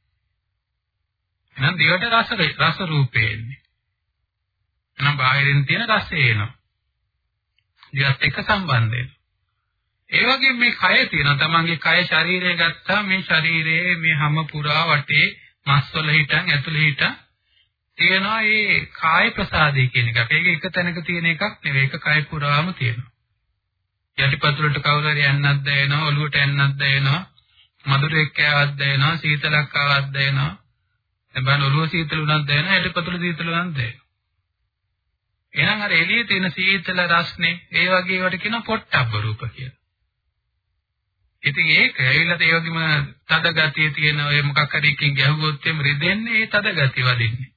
එහෙනම් දිවට රස රස රූපේ එන්නේ. එහෙනම් බාහිරින් තියෙන රසය එනවා. දිවත් එක්ක සම්බන්ධ වෙනවා. ඒ වගේ මේ කය තියෙනවා. තමන්ගේ කය ශරීරය ගත්තා මේ ශරීරයේ මේ හැම පුරා වටේ මස්වල හිටන් ඇතුලේ හිටන් තියෙනවා මේ කාය ප්‍රසාදේ කියන එක. ඒක එක තැනක තියෙන එකක් නෙවෙයි. ඒක කය පුරාම තියෙනවා. යටිපතුලට කවුරු හරි යන්නත් දැනෙනවා, ඔළුවට යන්නත් දැනෙනවා, මధుරයක් කෑවක් දැනෙනවා, සීතලක් ආවක් දැනෙනවා. එබැවින් ඔළුව සීතල උනත් දැනෙනවා, යටිපතුල සීතල උනත් දැනෙනවා. එහෙනම් අර එළියේ තියෙන සීතල රස්නේ ඒ වගේ ඒවට කියන පොට්ටබ්බ රූප කියලා. ඉතින් ඒක ඇවිල්ලා ඒ වගේම තද ගතිය තියෙන ඔය මොකක් හරි එකකින් ගැහුවොත් එම් රිදෙන්නේ ඒ තද ගතිය වදින්නේ.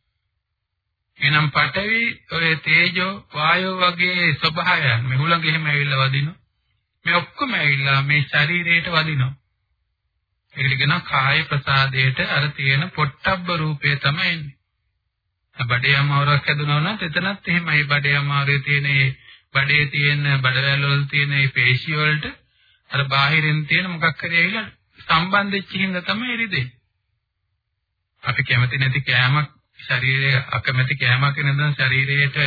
එහෙනම් පඨවි ඔය තේජෝ වායෝ වගේ ස්වභාවයන් මේ හුලඟ එහෙම ඇවිල්ලා වදිනවා. මේ ඔක්කොම ඇවිල්ලා මේ ශරීරයට වදිනවා. ඒකට කියනවා කාය ප්‍රසාදයට අර තියෙන පොට්ටබ්බ රූපය තමයි එන්නේ. බඩේ අමාරුවක් හැදුනා නම් එතනත් එහෙමයි බඩේ අමාරුවේ තියෙන ඒ බඩේ තියෙන බඩවැල් වල තියෙන ඒ පේශි වලට අර බාහිරින් තියෙන මොකක් හරි ඇවිල්ලා සම්බන්ධ වෙච්ච හින්දා තමයි රිදෙන්නේ. අපි කැමති නැති කෑමක් ශරීරයේ අකමැති කෑමක් වෙනදා ශරීරයට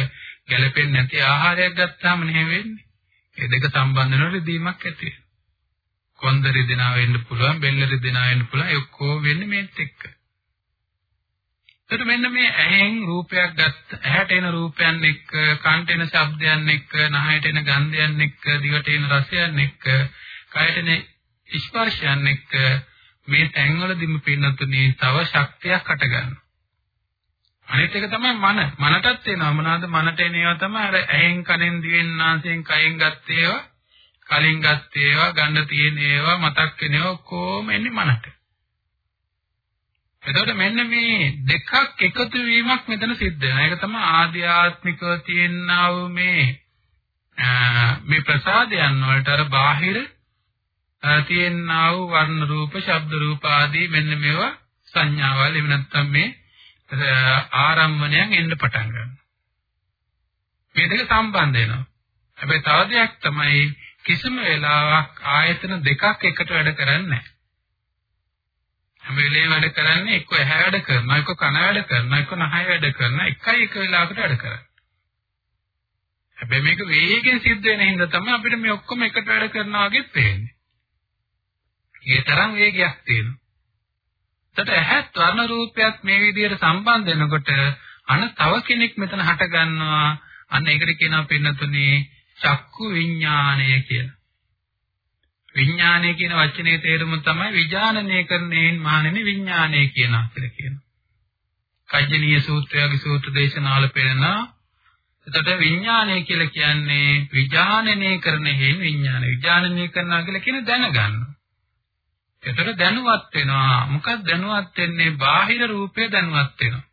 ගැළපෙන්නේ නැති ආහාරයක් ගත්තාම නෙවෙයි වෙන්නේ. ඒ දෙක සම්බන්ධ වෙනකොට රිදීමක් ඇති වෙනවා. කොන්ද රිදෙනා වෙන්න පුළුවන්, බෙල්ල රිදෙනා වෙන්න පුළුවන්. ඒ ඔක්කොම වෙන්නේ මේත් එක්ක. එතකොට මෙන්න මේ ඇහෙන් රූපයක් ගත්ත ඇහැට එන රූපයන් එක්ක කන්ට එන ශබ්දයන් එක්ක නහයට එන ගන්ධයන් එක්ක දිවට එන රසයන් එක්ක කයට එන ස්පර්ශයන් එක්ක මේ තැන්වලදීම පින්නතුනේ තව ශක්තියක් හටගන්නවා අනිත් එක තමයි මන. මනටත් එනවා. මොනවාද මනට එන ඒවා තමයි අර ඇහෙන් කනෙන් දිවෙන් නාසයෙන් කයෙන් ගත්ත ඒවා කලින් ගත්ත ඒවා ගන්න තියෙන ඒවා මතක් වෙන ඒවා කොහොම එන්නේ මනට. එතකොට මෙන්න මේ දෙකක් එකතු වීමක් මෙතන සිද්ධ වෙනවා. ඒක තමයි ආධ්‍යාත්මිකව තියෙනා වූ මේ මේ ප්‍රසාදයන් වලට අර බාහිර තියෙනා වූ වර්ණ රූප, ශබ්ද රූප ආදී මෙන්න මේවා සංඥාවල්. එහෙම නැත්නම් මේ ආරම්මණයන් එන්න පටන් ගන්නවා. මේ දෙක සම්බන්ධ වෙනවා. හැබැයි තව දෙයක් තමයි කිසිම වෙලාවක් ආයතන දෙකක් එකට වැඩ කරන්නේ නැහැ. හැම වෙලේම වැඩ කරන්නේ එක්ක ඇහැ වැඩ කරනවා එක්ක කන වැඩ කරනවා එක්ක නහය වැඩ කරනවා එකයි එක වෙලාවකට වැඩ කරන්නේ. හැබැයි මේක වේගෙන් සිද්ධ වෙන හින්දා තමයි අපිට මේ ඔක්කොම එකට වැඩ කරනවා වගේ පේන්නේ. ඒ තරම් වේගයක් තියෙනවා. එතකොට ඇහත් වර්ණ රූපයක් මේ විදිහට සම්බන්ධ වෙනකොට අන තව කෙනෙක් මෙතන හට ගන්නවා. අන්න ඒකට කියනවා පින්නතුනේ චක්කු විඥාණය කියලා. විඥානය කියන වචනේ තේරුම තමයි විඥානනය කරන්නේන් මහණෙනි විඥානය කියනවා කියලා කියනවා. කජ්ජනීය සූත්‍රයගේ සූත්‍ර දේශනාවල පෙන්නනවා. එතකොට විඥානය කියලා කියන්නේ විඥානනය කරන හේන් විඥාන. විඥානනය කරනවා කියලා කියන දැනගන්න. එතකොට දැනුවත් වෙනවා. මොකක්ද දැනුවත් වෙන්නේ? බාහිර රූපය දැනුවත් වෙනවා.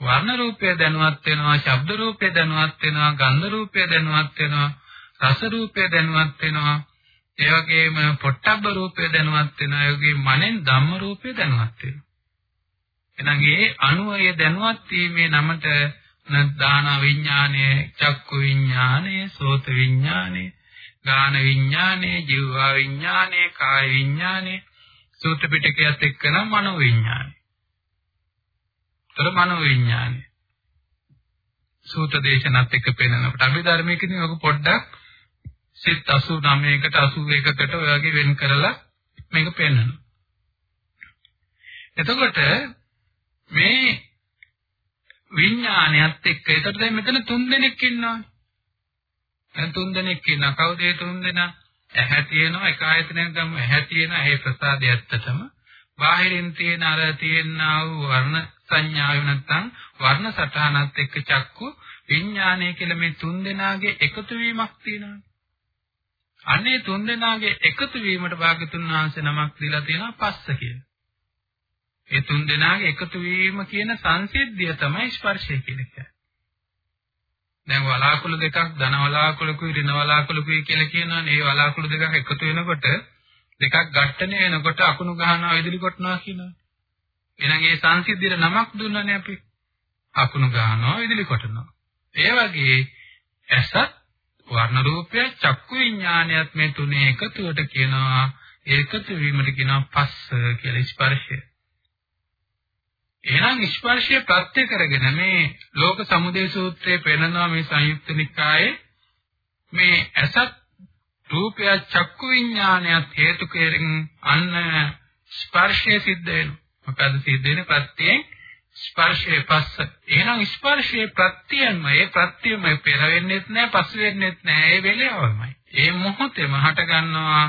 වර්ණ රූපය දැනුවත් වෙනවා, ශබ්ද රූපය දැනුවත් වෙනවා, ගන්ධ රූපය දැනුවත් වෙනවා, රස රූපය දැනුවත් වෙනවා. ඒ වගේම පොට්ටබ්බ රූපය දැනුවත් වෙනවා. ඒ වගේම මනෙන් ධම්ම රූපය දැනුවත් වෙනවා. එහෙනම් ඒ අනුවය දැනුවත් වීමේ නමට දාන විඥානය, චක්කු විඥානය, සෝත විඥානය, ගාන විඥානය, ජීවා විඥානය, කාය විඥානය, සූත්‍ර පිටකයත් එක්කන මනෝ විඥානය. තර මනෝ විඥානය. සූත්‍ර දේශනත් එක්ක පෙන්නනකොට අභිධර්මයේදී ඔක පොඩ්ඩක් සිත් 89කට 81කට ඔය වගේ වෙන් කරලා මේක පෙන්වනවා. එතකොට මේ විඥානයත් එක්ක ඒතර දැන් මෙතන තුන් දෙනෙක් ඉන්නවා. දැන් තුන් දෙනෙක් ඉන්නවා. කවුද ඒ තුන් දෙනා? ඇහැ තියෙනවා එක ආයතනයක් ගමු. ඇහැ තියෙනවා. ඒ ප්‍රසාදය ඇත්තටම බාහිරින් තියෙන අර තියෙනා වූ වර්ණ සංඥාව නැත්තම් වර්ණ සටහනත් එක්ක චක්කු විඥානය කියලා මේ තුන් දෙනාගේ එකතු වීමක් තියෙනවා. අන්නේ තුන් දෙනාගේ එකතු වීමට භාග්‍යතුන් වහන්සේ නමක් දීලා තියෙනවා පස්ස කියලා. ඒ තුන් දෙනාගේ එකතු වීම කියන සංසිද්ධිය තමයි ස්පර්ශය කියන්නේ. දැන් වලාකුළු දෙකක් ධන වලාකුළුකුයි ඍණ වලාකුළුකුයි කියලා කියනවනේ. මේ වලාකුළු දෙකක් එකතු වෙනකොට දෙකක් ඝට්ටණය වෙනකොට අකුණු ගහනවා ඉදිරි කොටනවා කියනවා. එහෙනම් ඒ සංසිද්ධියට නමක් දුන්නනේ අපි. අකුණු ගහනවා ඉදිරි කොටනවා. ඒ වගේ ඇසත් වර්ණ රූපය චක්කු විඥානයත් මේ තුනේ එකතුවට කියනවා ඒකතු වීමට කියනවා පස්ස කියලා ස්පර්ශය. එහෙනම් ස්පර්ශය ප්‍රත්‍ය කරගෙන මේ ලෝක සමුදය සූත්‍රයේ පෙන්නනවා මේ සංයුක්ත නිකායේ මේ ඇසත් රූපය චක්කු විඥානයත් හේතු කෙරෙන් අන්න ස්පර්ශය සිද්ධ වෙනවා. මොකද සිද්ධ වෙන්නේ ප්‍රත්‍යයෙන් ස්පර්ශයේ පස්ස. එහෙනම් ස්පර්ශයේ ප්‍රත්‍යයෙන්ම ඒ ප්‍රත්‍යයම පෙර වෙන්නේත් නැහැ පස් වෙන්නේත් නැහැ. ඒ වෙලෙවමයි. ඒ මොහොතේම හට ගන්නවා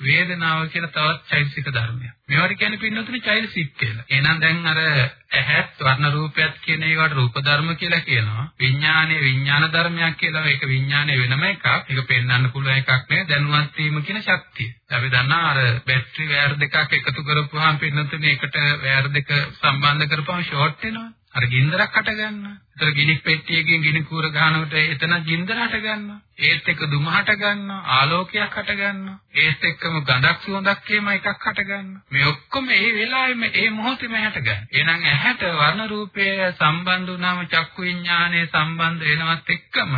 වේදනාව කියලා තවත් චෛතසික ධර්මයක්. මේවට කියන්නේ පින්නතුනේ චෛතසික කියලා. එහෙනම් දැන් අර ඇහත් වර්ණ රූපයත් කියන ඒවට රූප ධර්ම කියලා කියනවා. විඥානයේ විඥාන ධර්මයක් කියලා මේක විඥානයේ වෙනම එකක්. ඒක පෙන්වන්න පුළුවන් එකක් නෙවෙයි දැනුවත් වීම කියන ශක්තිය. අපි දන්නා අර බැටරි වයර් දෙකක් එකතු කරපුවාම පින්නතුනේ එකට වයර් දෙක සම්බන්ධ කරපුවාම ෂෝට් වෙනවා. අර ගින්දරක් හට ගන්නවා. ඒතර ගිනි පෙට්ටියකින් ගිනි කූර ගන්නකොට එතන ගින්දර හට ගන්නවා. ඒත් එක්ක දුම හට ගන්නවා. ආලෝකයක් හට ගන්නවා. ඒත් එක්කම ගඳක් සුවඳක් කියම එකක් හට ගන්නවා. මේ ඔක්කොම ඒ වෙලාවෙම ඒ මොහොතේම හට ගන්නවා. එහෙනම් ඇහැට වර්ණ රූපය සම්බන්ධ වුණාම චක්කු විඥානය සම්බන්ධ වෙනවත් එක්කම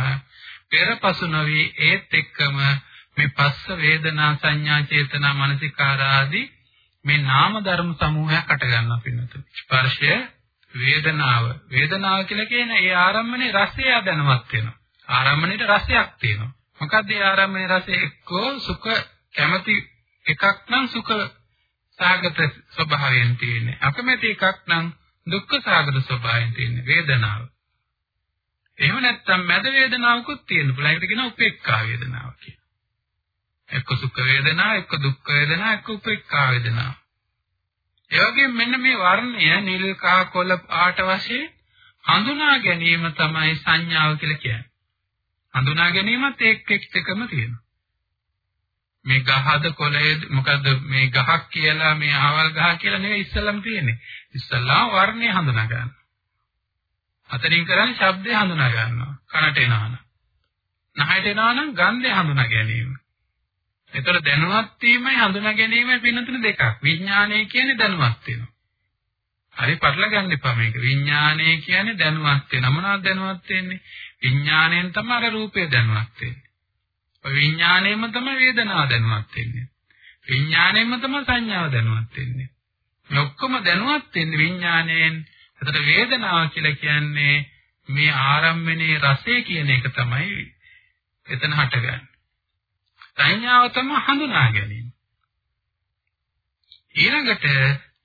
පෙරපසු නොවි ඒත් එක්කම මේ පස්ස වේදනා සංඥා චේතනා මනසිකාර ආදී මේ නාම ධර්ම සමූහයක් අට ගන්නවා පින්නතු. ස්පර්ශය වේදනාව. වේදනාව කියලා කියන ඒ ආරම්භනේ රසය දැනවත් වෙනවා. ආරම්භණයට රසයක් තියෙනවා. මොකද්ද ඒ ආරම්භනේ රසය? එක්කෝ සුඛ කැමැති එකක් නම් සුඛ සාගත ස්වභාවයෙන් තියෙන්නේ. අකමැති එකක් නම් දුක්ඛ සාගත ස්වභාවයෙන් තියෙන්නේ. වේදනාව. එහෙම නැත්නම් මැද වේදනාවකුත් තියෙන්න පුළුවන්. ඒකට කියනවා උපේක්ඛා වේදනාව කියලා. එක්ක සුඛ වේදනාව එක්ක දුක්ඛ වේදනාව එක්ක උපේක්ඛා වේදනාව. ඒ වගේම මෙන්න මේ වර්ණය නිල් කහ කොළ පාට වශයෙන් හඳුනා ගැනීම තමයි සංඥාව කියලා කියන්නේ. හඳුනා ගැනීමත් එක් එක් එකම තියෙනවා. මේ ගහද කොළේද මොකද්ද මේ ගහක් කියලා මේ අහවල් ගහ කියලා නෙවෙයි ඉස්සල්ලාම තියෙන්නේ. ඉස්සල්ලාම වර්ණය හඳුනා ගන්න. අතරින් කරන්නේ ශබ්දය හඳුනා ගන්නවා. කනට එනවනම්. නහයට එනවනම් ගන්ධය හඳුනා ගැනීම. ඒතර දැනුවත් වීමයි හඳුනා ගැනීමයි වෙනතුන දෙකක්. විඥානය කියන්නේ දැනුවත් වෙනවා. හරි පටල ගන්න එපා මේක. විඥානය කියන්නේ දැනුවත් වෙනවා. මොනවද දැනුවත් වෙන්නේ? විඥාණයෙන් තමයි අර රූපය දැනුවත් වෙන්නේ. ඔය විඥාණයෙන්ම තමයි වේදනාව දැනුවත් වෙන්නේ. විඥාණයෙන්ම තමයි සංඥාව දැනුවත් වෙන්නේ. මේ ඔක්කොම දැනුවත් වෙන්නේ විඥාණයෙන්. එතකොට වේදනාව කියලා කියන්නේ මේ ආරම්භනේ රසය කියන එක තමයි එතන හටගන්නේ. සංඥාව තමයි හඳුනා ගැනීම. ඊළඟට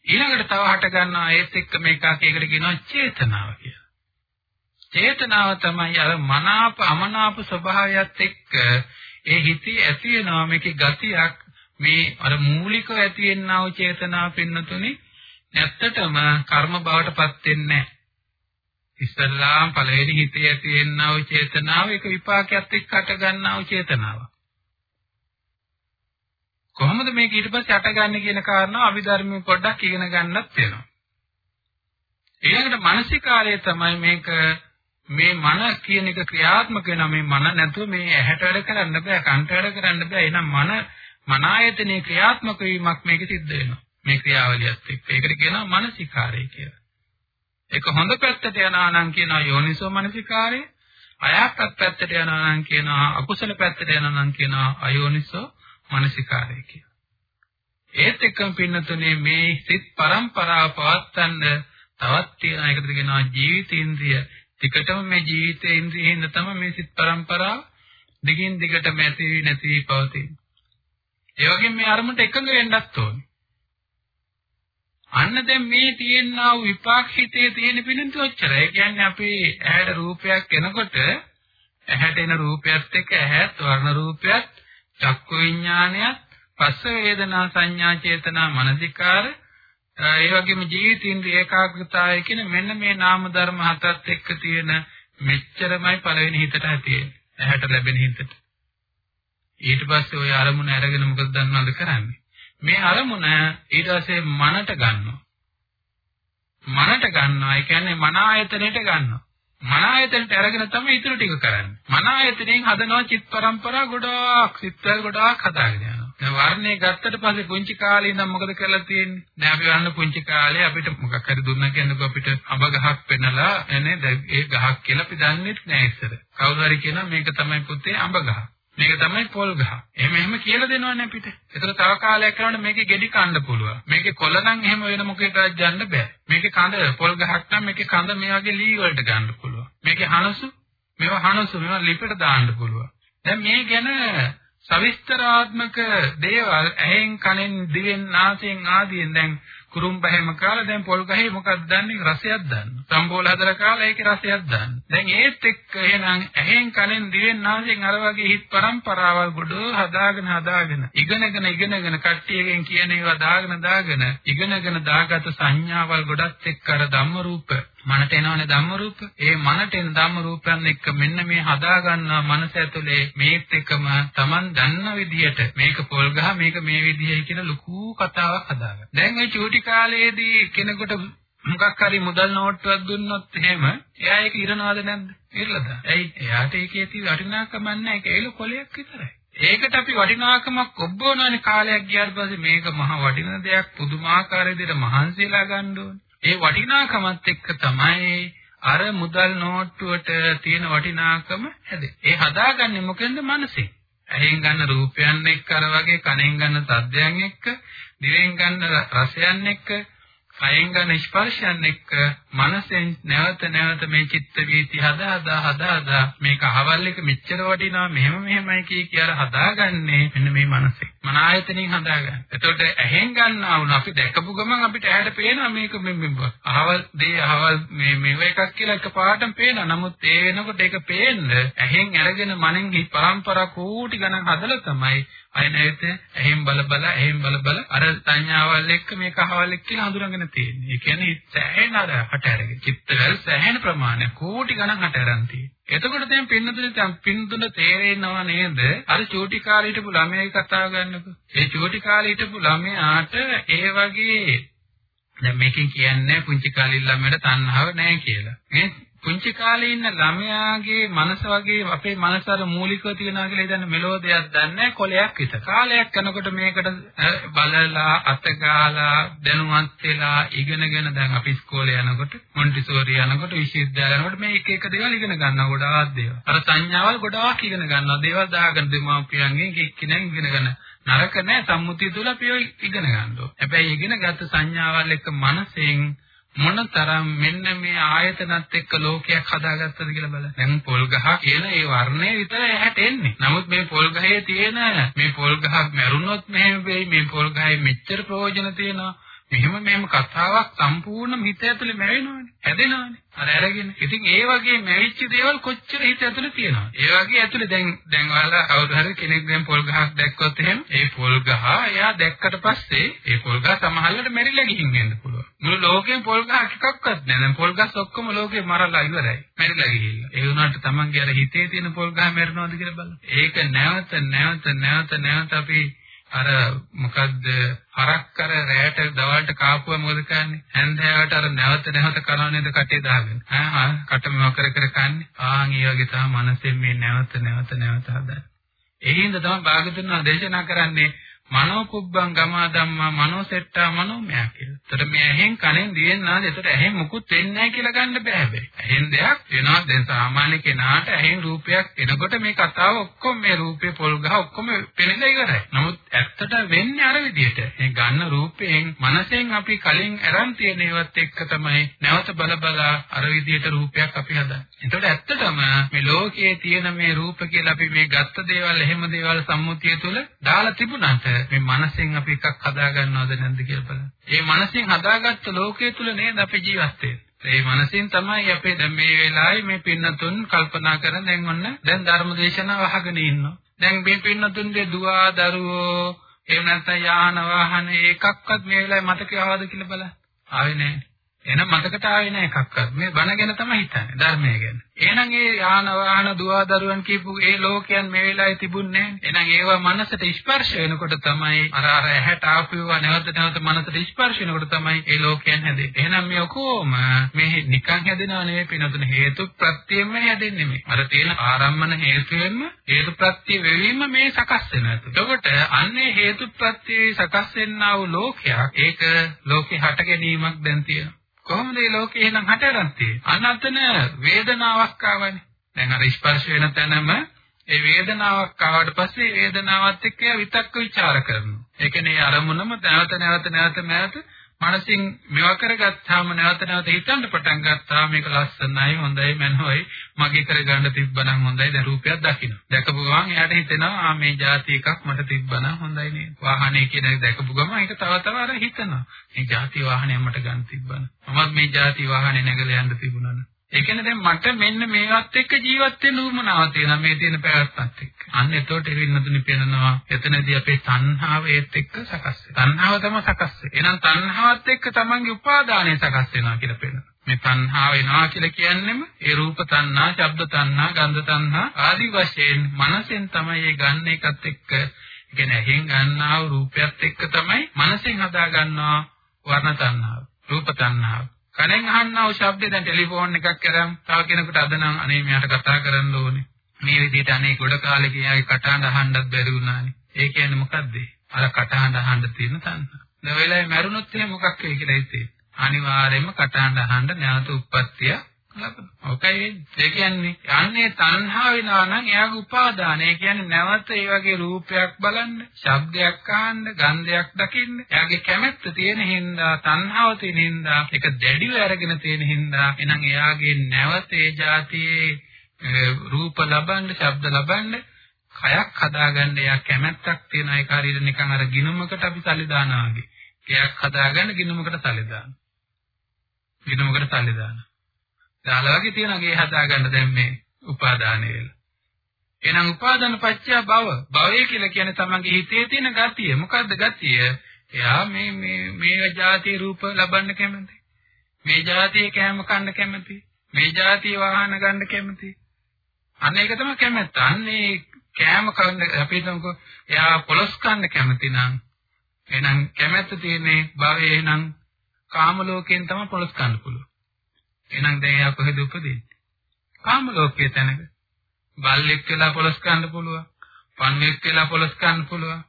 ඊළඟට තව හට ගන්නවා ඒත් එක්ක මේකක් ඒකට කියනවා චේතනාව කියලා. චේතනාව තමයි අර මනාප අමනාප ස්වභාවයත් එක්ක ඒ හිතේ ඇති වෙනවා මේකේ ගතියක් මේ අර මූලිකව ඇති වෙන්නා වූ චේතනාව පින්නතුනේ ඇත්තටම කර්ම බවටපත් වෙන්නේ නැහැ. ඉස්සල්ලාම් පළවෙනි හිතේ ඇති වෙන්නා වූ චේතනාව ඒක විපාකයක් එක්ක අට ගන්නා වූ චේතනාවක්. කොහොමද මේක ඊට පස්සේ අටගන්නේ කියන කාරණාව අභිධර්මයේ පොඩ්ඩක් ඉගෙන ගන්නත් වෙනවා. ඊළඟට මානසිකාරය තමයි මේක මේ මන කියන එක ක්‍රියාත්මක වෙනවා. මේ මන නැතුව මේ ඇහැට වැඩ කරන්න බෑ කන්ට වැඩ කරන්න බෑ. එහෙනම් මන මන ආයතනයේ ක්‍රියාත්මක වීමක් මේක සිද්ධ වෙනවා. මේ ක්‍රියාවලියත් එක්ක. ඒකට කියනවා මානසිකාරය කියලා. ඒක හොඳ පැත්තට යනවා නම් කියනවා යෝනිසෝ මානසිකාරය. අයහපත් පැත්තට යනවා නම් කියනවා අකුසල පැත්තට යනවා නම් කියනවා අයෝනිසෝ මානසිකාරය කියලා. ඒත් එක්කම පින්නතුනේ මේ සිත් පරම්පරාව පවත්වන්න තවත් තියෙන එකද කියනවා ජීවිතේන්ද්‍රිය. ටිකටම මේ ජීවිතේන්ද්‍රියෙන් තමයි මේ සිත් පරම්පරාව දිගින් දිගටම ඇති නැති පවතින. ඒ වගේම මේ අරමුණට එකඟ වෙන්නත් ඕනේ. අන්න දැන් මේ තියෙනා වූ විපාක හිතේ තියෙන පිළිඳු ඔච්චරයි. ඒ කියන්නේ අපි ඇහැට රූපයක් එනකොට ඇහැට එන රූපයත් එක්ක ඇහත් වර්ණ රූපයත් චක්කු විඥානයත් පස්ස වේදනා සංඥා චේතනා මනසිකාර ඒ වගේම ජීවිතින්ද්‍රිය ඒකාග්‍රතාවය කියන මෙන්න මේ නාම ධර්ම හතත් එක්ක තියෙන මෙච්චරමයි පළවෙනි හිතට ඇතියෙන්නේ ඇහැට ලැබෙන හිතට. ඊට පස්සේ ওই අරමුණ අරගෙන මොකද දන්නවද කරන්නේ? මේ අරමුණ ඊට පස්සේ මනට ගන්නවා. මනට ගන්නවා. ඒ කියන්නේ මන ආයතනයට ගන්නවා. මන ආයතනට අරගෙන තමයි ඊටු ටික කරන්නේ. මන ආයතනයෙන් හදනවා චිත් පරම්පරා ගොඩාක් සිත්වල ගොඩාක් හදාගෙන යනවා. දැන් වර්ණේ ගත්තට පස්සේ පුංචි කාලේ ඉඳන් මොකද කරලා තියෙන්නේ? දැන් අපි වන්න පුංචි කාලේ අපිට මොකක් හරි දුන්නා කියනකො අපිට අඹ ගහක් පෙන්නලා එනේ ඒ ගහක් කියලා අපි දන්නේ නැහැ ඉස්සර. කවුරු හරි කියනවා මේක තමයි පුතේ අඹ ගහ. මේක තමයි පොල් ගහ. එහෙම එහෙම කියලා දෙනවනේ අපිට. ඒතර තව කාලයක් යනකොට මේකේ ගෙඩි කන්න පුළුවන්. මේකේ කොළ නම් එහෙම වෙන මොකේකවත් යන්න බෑ. මේකේ කඳ පොල් ගහක් නම් මේකේ කඳ මේ වගේ ලී වලට ගන්න පුළුවන්. මේකේ හනසු මේවා හනසු මේවා ලිපට දාන්න පුළුවන්. දැන් මේ ගැන සවිස්තරාත්මක දේවල් ඇහෙන් කනෙන් දිවෙන් නාසයෙන් ආදියෙන් දැන් කුරුම්බහෙම කාලා දැන් පොල් ගහේ මොකක්ද දන්නේ රසයක් දන්න. සම්බෝල හදලා කාලා ඒකේ රසයක් දන්න. දැන් ඒත් එක්ක එහෙනම් ඇහෙන් කනෙන් දිවෙන් නාසයෙන් අර වගේ හිත් පරම්පරාවල් ගොඩ හදාගෙන හදාගෙන ඉගෙනගෙන ඉගෙනගෙන කට්ටියගෙන් කියන ඒවා දාගෙන දාගෙන ඉගෙනගෙන දාගත් සංඥාවල් ගොඩක් එක්ක අර ධම්ම රූප මනට එනවනේ ධම්ම රූප. ඒ මනට එන ධම්ම රූපයන් එක්ක මෙන්න මේ හදා ගන්නා මනස ඇතුලේ මේත් එක්කම Taman දන්න විදිහට මේක පොල් ගහ මේක මේ විදිහයි කියන ලොකු කතාවක් හදාගන්න. දැන් මේ චූටි කාලයේදී කෙනෙකුට මොකක් හරි මුදල් නෝට්ටුවක් දුන්නොත් එහෙම එයා ඒක ඉරනවද නැද්ද? ඉරලද? ඇයි? එයාට ඒකේ තියෙන වටිනාකම නැහැ. ඒක ඒල කොලයක් විතරයි. ඒකට අපි වටිනාකමක් ඔබ්බවනවානේ කාලයක් ගියාට පස්සේ මේක මහ වටින දෙයක් පුදුමාකාර විදිහට මහන්සිලා ගන්න ඕනේ. ඒ වටිනාකමත් එක්ක තමයි අර මුදල් නෝට්ටුවට තියෙන වටිනාකම හැදෙන්නේ. ඒ හදාගන්නේ මොකෙන්ද මනසෙන්. ඇහෙන් ගන්න රූපයන් එක්ක අර වගේ කනෙන් ගන්න සද්දයන් එක්ක දිවෙන් ගන්න රසයන් එක්ක කයෙන් ගන්න ස්පර්ශයන් එක්ක මනසෙන් නැවත නැවත මේ චිත්ත වීති හදා හදා හදා හදා මේක අහවල් එක මෙච්චර වටිනවා මෙහෙම මෙහෙමයි කිය කියලා හදාගන්නේ මෙන්න මේ මනසෙන් මන ආයතනෙන් හදාගන්න. එතකොට ඇහෙන් ගන්නා වුණ අපි දැකපු ගමන් අපිට ඇහැට පේනවා මේක මේ අහවල් දේ අහවල් මේ මේව එකක් කියලා එකපාරටම පේනවා. නමුත් ඒ වෙනකොට ඒක පේන්න ඇහෙන් අරගෙන මනෙන් පරම්පරා කෝටි ගණන් හදලා තමයි අය නැවත එහෙන් බල බල එහෙන් බල බල අර සංඥාවල් එක්ක මේක අහවල් එක්ක කියලා හඳුනගෙන තියෙන්නේ. ඒ කියන්නේ සෑහෙන අර හට අරගෙන චිත්තවල සෑහෙන ප්‍රමාණයක් කෝටි ගණන් හට අරන් තියෙන්නේ. එතකොට දැන් පින්නතුනේ පින්නතුන තේරෙනව නේද? අර චූටි කාලේ හිටපු ළමයි කතා ගන්නකො. ඒ චූටි කාලේ හිටපු ළමයාට ඒ වගේ දැන් මේකෙන් කියන්නේ පුංචි කාලේ ළමයට තණ්හාව නැහැ කියලා. මේ පුංචි කාලේ ඉන්න ළමයාගේ මනස වගේ අපේ මනස අර මූලිකව තියනවා කියලා හිතන්න මෙලෝ දෙයක් දන්නේ කොලයක් විතර. කාලයක් යනකොට මේකට බලලා අතගාලා දැනුවත් වෙලා ඉගෙනගෙන දැන් අපි ඉස්කෝලේ යනකොට මොන්ටිසෝරි යනකොට විශ්වවිද්‍යාල යනකොට මේ එක එක දේවල් ඉගෙන ගන්නවා ගොඩාක් දේවල්. අර සංඥාවල් ගොඩාක් ඉගෙන ගන්නවා. දේවල් දාගෙන දෙමාපියන්ගෙන් එක්කිනෙන් ඉගෙන ගන්න. නරක නෑ සම්මුතිය තුළ අපි ඉගෙන ගන්නවා. හැබැයි ඉගෙන ගත්ත සංඥාවල් එක්ක මනසෙන් මොනතරම් මෙන්න මේ ආයතනත් එක්ක ලෝකයක් හදාගත්තද කියලා බලන්න. දැන් පොල් ගහ කියන ඒ වර්ණය විතරයි ඇහැට එන්නේ. නමුත් මේ පොල් ගහේ තියෙන මේ පොල් ගහක් මැරුණොත් මෙහෙම වෙයි, මේ පොල් ගහේ මෙච්චර ප්‍රයෝජන තියෙනවා. මෙහෙම මෙහෙම කතාවක් සම්පූර්ණ හිත ඇතුලේ මැවෙනවනේ. හැදෙනවනේ. අර අරගෙන. ඉතින් ඒ වගේ මැවිච්ච දේවල් කොච්චර හිත ඇතුලේ තියෙනවද? ඒ වගේ ඇතුලේ දැන් දැන් ඔයාලා කවුරු හරි කෙනෙක් දැන් පොල් ගහක් දැක්කොත් එහෙම ඒ පොල් ගහ එයා දැක්කට පස්සේ ඒ පොල් ගහ සමහරවිට මැරිලා ගිහින් වෙන්න පුළුවන්. මුළු ලෝකෙම පොල් ගහ එකක්වත් නැහැ. දැන් පොල් ගස් ඔක්කොම ලෝකේ මරලා ඉවරයි. මැරිලා ගිහිල්ලා. ඒ වුණාට Tamange අර හිතේ තියෙන පොල් ගහ මැරෙනවද කියලා බලන්න. ඒක නැවත නැවත නැවත නැවත අපි අර මොකද්ද හරක් කර රැයට දවල්ට කාපුවා මොකද කරන්නේ හැන්දෑවට අර නැවත නැවත කරනවා නේද කටේ දාගෙන ආ කට මෙව කර කර කන්නේ ආන් ඒ වගේ තමයි මනසෙන් මේ නැවත නැවත නැවත හදන්නේ ඒ හින්දා තමයි භාගතුන් දේශනා කරන්නේ මනෝ පුබ්බං ගමා ධම්මා මනෝසෙට්ටා මනෝමය කියලා. ඒතර මේ ඇහෙන් කනෙන් දිවෙන් නාද ඒතර ඇහෙන් මුකුත් වෙන්නේ නැහැ කියලා ගන්න බෑ හැබැයි. ඇහෙන් දෙයක් වෙනවා දැන් සාමාන්‍ය කෙනාට ඇහෙන් රූපයක් එනකොට මේ කතාව ඔක්කොම මේ රූපේ පොල් ගහ ඔක්කොම පෙනෙලා ඉවරයි. නමුත් ඇත්තට වෙන්නේ අර විදිහට. මේ ගන්න රූපයෙන් මනසෙන් අපි කලින් අරන් තියෙන ඒවත් එක්ක තමයි නැවත බල බල අර විදිහට රූපයක් අපි හදන්නේ. එතකොට ඇත්තටම මේ ලෝකයේ තියෙන මේ රූප කියලා අපි මේ ගත්ත දේවල් එහෙම දේවල් සම්මුතිය තුළ දාලා තිබුණාට මේ මනසෙන් අපි එකක් හදා ගන්නවද නැද්ද කියලා බලන්න. මේ මනසෙන් හදාගත්ත ලෝකයේ තුල නේද අපි ජීවත් වෙන්නේ. ඒ මනසින් තමයි අපේ දැන් මේ වෙලාවේ මේ පින්නතුන් කල්පනා කරන දැන් ඔන්න දැන් ධර්මදේශනාව අහගෙන ඉන්නවා. දැන් මේ පින්නතුන්ගේ දුව දරුවෝ එහෙම නැත්නම් යාන වාහන එකක්වත් මේ වෙලාවේ මතක ආවද කියලා බලන්න. ආවේ නැහැ. එහෙනම් මතකට ආවේ නැහැ එකක්වත්. මේ බණ ගැන තමයි හිතන්නේ ධර්මය ගැන. එහෙනම් ඒ යාන වාහන දුවදරුවන් කියපු ඒ ලෝකයන් මේ වෙලාවේ තිබුණේ නැහැ. එහෙනම් ඒවා මනසට ස්පර්ශ වෙනකොට තමයි අර අර ඇහැට ආපුවා නැවත නැවත මනසට ස්පර්ශ වෙනකොට තමයි ඒ ලෝකයන් හැදෙන්නේ. එහෙනම් මේ ඔකෝම මේ නිකන් හැදෙනව නෙවෙයි පිනතුන හේතු ප්‍රත්‍යයෙන්ම හැදෙන්නේ මේ. අර තියෙන ආරම්මන හේතුවෙන්ම හේතු ප්‍රත්‍ය වෙවීම මේ සකස් වෙනවා. එතකොට අන්නේ හේතු ප්‍රත්‍යයේ සකස් වෙන්නා වූ ලෝකයක් ඒක ලෝකේ හට ගැනීමක් දැන් තියෙනවා. කොහොමද මේ ලෝකේ එහෙනම් හටගත්තේ? අනතන වේදනාවක් ආවනේ. දැන් අර ස්පර්ශ වෙන තැනම ඒ වේදනාවක් ආවට පස්සේ වේදනාවත් එක්ක විතක්ක ਵਿਚාර කරනවා. ඒ කියන්නේ අරමුණම නැවත නැවත නැවත නැවත මනසින් මෙව කරගත්තාම නැවත නැවත හිතන්න පටන් ගත්තා මේක ලස්සනයි හොඳයි මනෝයි මගේ කරගන්න තිබ්බනම් හොඳයි දැන් රූපයක් දකින්න. දැකපු ගමන් එයාට හිතෙනවා ආ මේ જાති එකක් මට තිබ්බනම් හොඳයි නේ. වාහනේ කියන එක දැකපු ගමන් ඒක තව තව අර හිතනවා. මේ જાති වාහනය මට ගන්න තිබ්බනම්. මමත් මේ જાති වාහනේ නැගලා යන්න තිබුණා නේ. ඒ කියන්නේ දැන් මට මෙන්න මේවත් එක්ක ජීවත් වෙන්න උවමනාව තියෙනවා මේ තියෙන පැවැත්මත් එක්ක. අන්න එතකොට ඉරින්නතුනි පේනවා එතනදී අපේ තණ්හාව ඒත් එක්ක සකස් වෙනවා. තණ්හාව තමයි සකස් වෙන්නේ. එහෙනම් තණ්හාවත් එක්ක තමන්ගේ උපාදානය සකස් වෙනවා කියලා පේනවා. මේ තණ්හාව වෙනවා කියලා කියන්නේම ඒ රූප තණ්හා, ශබ්ද තණ්හා, ගන්ධ තණ්හා ආදී වශයෙන් මනසෙන් තමයි ඒ ගන්න එකත් එක්ක කියන්නේ ඇහෙන් ගන්නා වූ රූපයත් එක්ක තමයි මනසෙන් හදා ගන්නවා වර්ණ තණ්හාව, රූප තණ්හාව. කනෙන් අහන්නා වූ ශබ්දේ දැන් ටෙලිෆෝන් එකක් කරාම තව කෙනෙකුට අද නම් අනේ මෙයාට කතා කරන්න ඕනේ. මේ විදිහට අනේ ගොඩ කාලෙක යාගේ කටහඬ අහන්නත් බැරි වුණානේ. ඒ කියන්නේ මොකද්ද? අර කටහඬ අහන්න තියෙන තණ්හා. දැන් වෙලාවේ මැරුණොත් එහෙනම් මොකක් වෙයි කියලා හිතේ. අනිවාර්යයෙන්ම කටහඬ අහන්න නැවත උප්පත්තිය ලබනවා. ඔකයි ඒ කියන්නේ යන්නේ තණ්හා වෙනවා නම් එයාගේ උපාදාන. ඒ කියන්නේ නැවත ඒ වගේ රූපයක් බලන්න, ශබ්දයක් අහන්න, ගන්ධයක් දකින්න. එයාගේ කැමැත්ත තියෙන හින්දා, තණ්හාව තියෙන හින්දා, ඒක දැඩිව අරගෙන තියෙන හින්දා, එහෙනම් එයාගේ නැවත ඒ જાතියේ රූප ලබන්න, ශබ්ද ලබන්න කයක් හදාගන්න එයා කැමැත්තක් තියෙන ඒක හරියට නිකන් අර ගිනුමකට අපි සල්ලි දානවා වගේ. කයක් හදාගන්න ගිනුමකට සල්ලි දානවා. වෙන මොකට තල්ලි දානවා. දාලා වගේ තියෙනවා ගේ හදා ගන්න දැන් මේ උපාදාන වේල. එහෙනම් උපාදාන පත්‍ය භව. භවය කියලා කියන්නේ තමන්ගේ හිතේ තියෙන ගතිය. මොකද්ද ගතිය? එයා මේ මේ මේ જાතිය රූප ලබන්න කැමති. මේ જાතිය කැම කන්න කැමති. මේ જાතිය වාහන ගන්න කැමති. අන්න ඒක තමයි කැමැත්ත. අන්නේ කැම කන්න අපි හිතමුකෝ එයා පොලොස් කන්න කැමති නම් එහෙනම් කැමැත්ත තියෙන්නේ භවයේ එහෙනම් කාම ලෝකයෙන් තමයි පොලොස් කන්න පුළුවන්. එහෙනම් දැන් එයා කොහෙද උපදින්නේ? කාම ලෝකයේ තැනක. බල්ලෙක් වෙලා පොලස් ගන්න පුළුවන්. පණුවෙක් වෙලා පොලස් ගන්න පුළුවන්.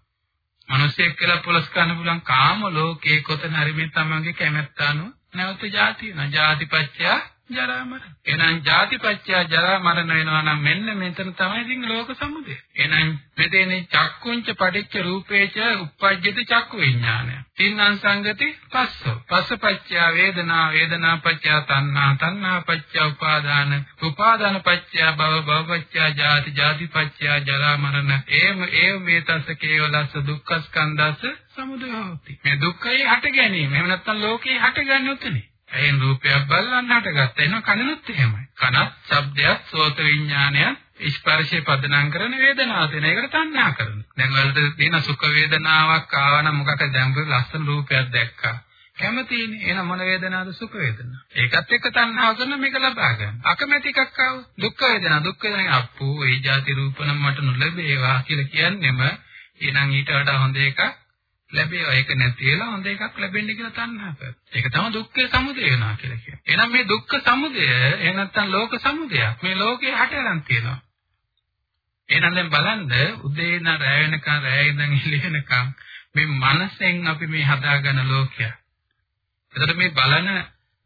මිනිසෙක් වෙලා පොලස් ගන්න පුළුවන්. කාම ලෝකයේ කොතන හරි මේ තමන්ගේ කැමැත්ත අනුව නැවත ಜಾති වෙනවා. ಜಾතිපච්චය ජරා මරණ. එහෙනම් ජාතිපච්චය ජරා මරණ වෙනවා නම් මෙන්න මෙතන තමයි ඉතින් ලෝක සමුදය. එහෙනම් මෙතේනේ චක්කුංච පටිච්ච රූපේච උප්පජ්ජති චක්කු විඥානය. තින්නම් සංගති පස්සෝ. පස්සපච්චය වේදනා වේදනාපච්චය තණ්හා තණ්හාපච්චය උපාදාන උපාදාන පච්චය භව භවපච්චය ජාති ජාතිපච්චය ජරා මරණ. ඒම ඒව මේ තස්ස කේවලස්ස දුක්ඛස්කන්ධස්ස සමුදය හොති. මේ දුක්ඛේ හට ගැනීම. එහෙම නැත්නම් ලෝකේ හටගන්නේ උතනේ. ඇහෙන් රූපයක් බලන්න හටගත්තා. එහෙනම් කනනුත් එහෙමයි. කනත්, ශබ්දයක්, සෝත විඥානයක්, ස්පර්ශය පදනම් කරන වේදනාව දෙන එකට තණ්හා කරනවා. දැන් වලට තියෙන සුඛ වේදනාවක් ආවනම් මොකක්ද දැන් ලස්සන රූපයක් දැක්කා. කැමතිනේ. එහෙනම් මොන වේදනාවද සුඛ වේදනාව. ඒකත් එක්ක තණ්හා කරන මේක ලබා ගන්න. අකමැති එකක් ආව. දුක්ඛ වේදනාව. දුක්ඛ වේදනාව අප්පෝ ඒ જાති රූපනම් මට නොලැබේවා කියලා කියන්නෙම එහෙනම් ඊට වඩා හොඳ එකක් ලැබේවා. ඒක නැති වෙලා හොඳ එකක් ලැබෙන්න කියලා තණ්හා කරනවා. ඒක තමයි දුක්ඛේ සමුදය වෙනවා කියලා කියන්නේ. එහෙනම් මේ දුක්ඛ සමුදය එහෙම නැත්නම් ලෝක සමුදයක්. මේ ලෝකේ හටගන්න තියෙනවා. එහෙනම් දැන් බලන්න උදේ ඉඳන් රැය වෙනකන් රැය ඉඳන් එළි වෙනකන් මේ මනසෙන් අපි මේ හදාගන්න ලෝකය. එතකොට මේ බලන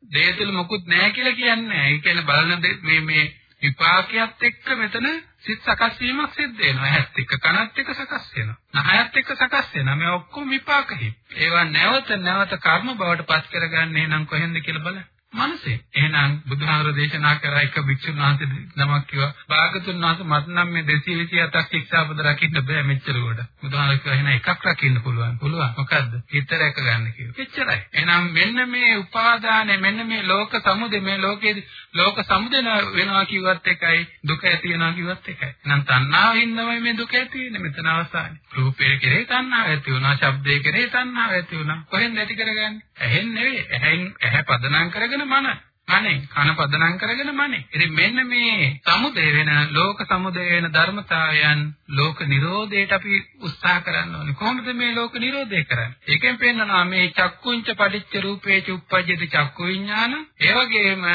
දේ තුළ මොකුත් නැහැ කියලා කියන්නේ. ඒ කියන්නේ බලන මේ මේ විපාකයක් එක්ක මෙතන සිත් සකස් වීමක් සිද්ධ වෙනවා. ඇහත් එක්ක කනත් එක්ක සකස් වෙනවා. නහයත් එක්ක සකස් වෙනවා. මේ ඔක්කොම විපාක හි. ඒවා නැවත නැවත කර්ම බවට පත් කරගන්නේ නම් කොහෙන්ද කියලා බලන්න. මනසේ. එහෙනම් බුදුහාමර දේශනා කරා එක භික්ෂුන් වහන්සේ නමක් කිව්වා. භාගතුන් වහන්සේ මට නම් මේ 227ක් ශික්ෂාපද රකින්න බෑ මෙච්චර කොට. බුදුහාමර කිව්වා එහෙනම් එකක් රකින්න පුළුවන්. පුළුවන්. මොකද්ද? හිත රැක ගන්න කිව්වා. එච්චරයි. එහෙනම් මෙන්න මේ උපාදානය මෙන්න මේ ලෝක සමුදය මේ ලෝකයේ ලෝක සමුදය වෙනවා කිව්වත් එකයි දුක ඇති වෙනවා කිව්වත් එකයි. එහෙනම් තණ්හාවින්දමයි මේ දුක ඇති වෙන්නේ මෙතන අවසානේ. රූපේ කෙරේ තණ්හාව ඇති වුණා, ශබ්දේ කෙරේ තණ්හාව ඇති වුණා. කොහෙන්ද ඇති කරගන්නේ? ඇහෙන් නෙවෙයි. ඇහෙන් ඇහැ පදනම් කරගෙන මන. මනේ කන පදනම් කරගෙන මනේ. ඉතින් මෙන්න මේ සමුදය වෙන ලෝක සමුදය වෙන ධර්මතාවයන් ලෝක නිරෝධයට අපි උත්සාහ කරන්න ඕනේ. කොහොමද මේ ලෝක නිරෝධය කරන්නේ? ඒකෙන් පෙන්නනවා මේ චක්කුංච පටිච්ච රූපේච උප්පජ්ජති චක්කු විඥාන. ඒ වගේම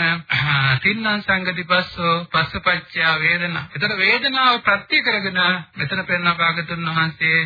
තින්නම් සංගතිපස්සෝ පස්සපච්චය වේදනා. එතකොට වේදනාව ප්‍රත්‍ය කරගෙන මෙතන පෙන්වන භාගතුන් වහන්සේ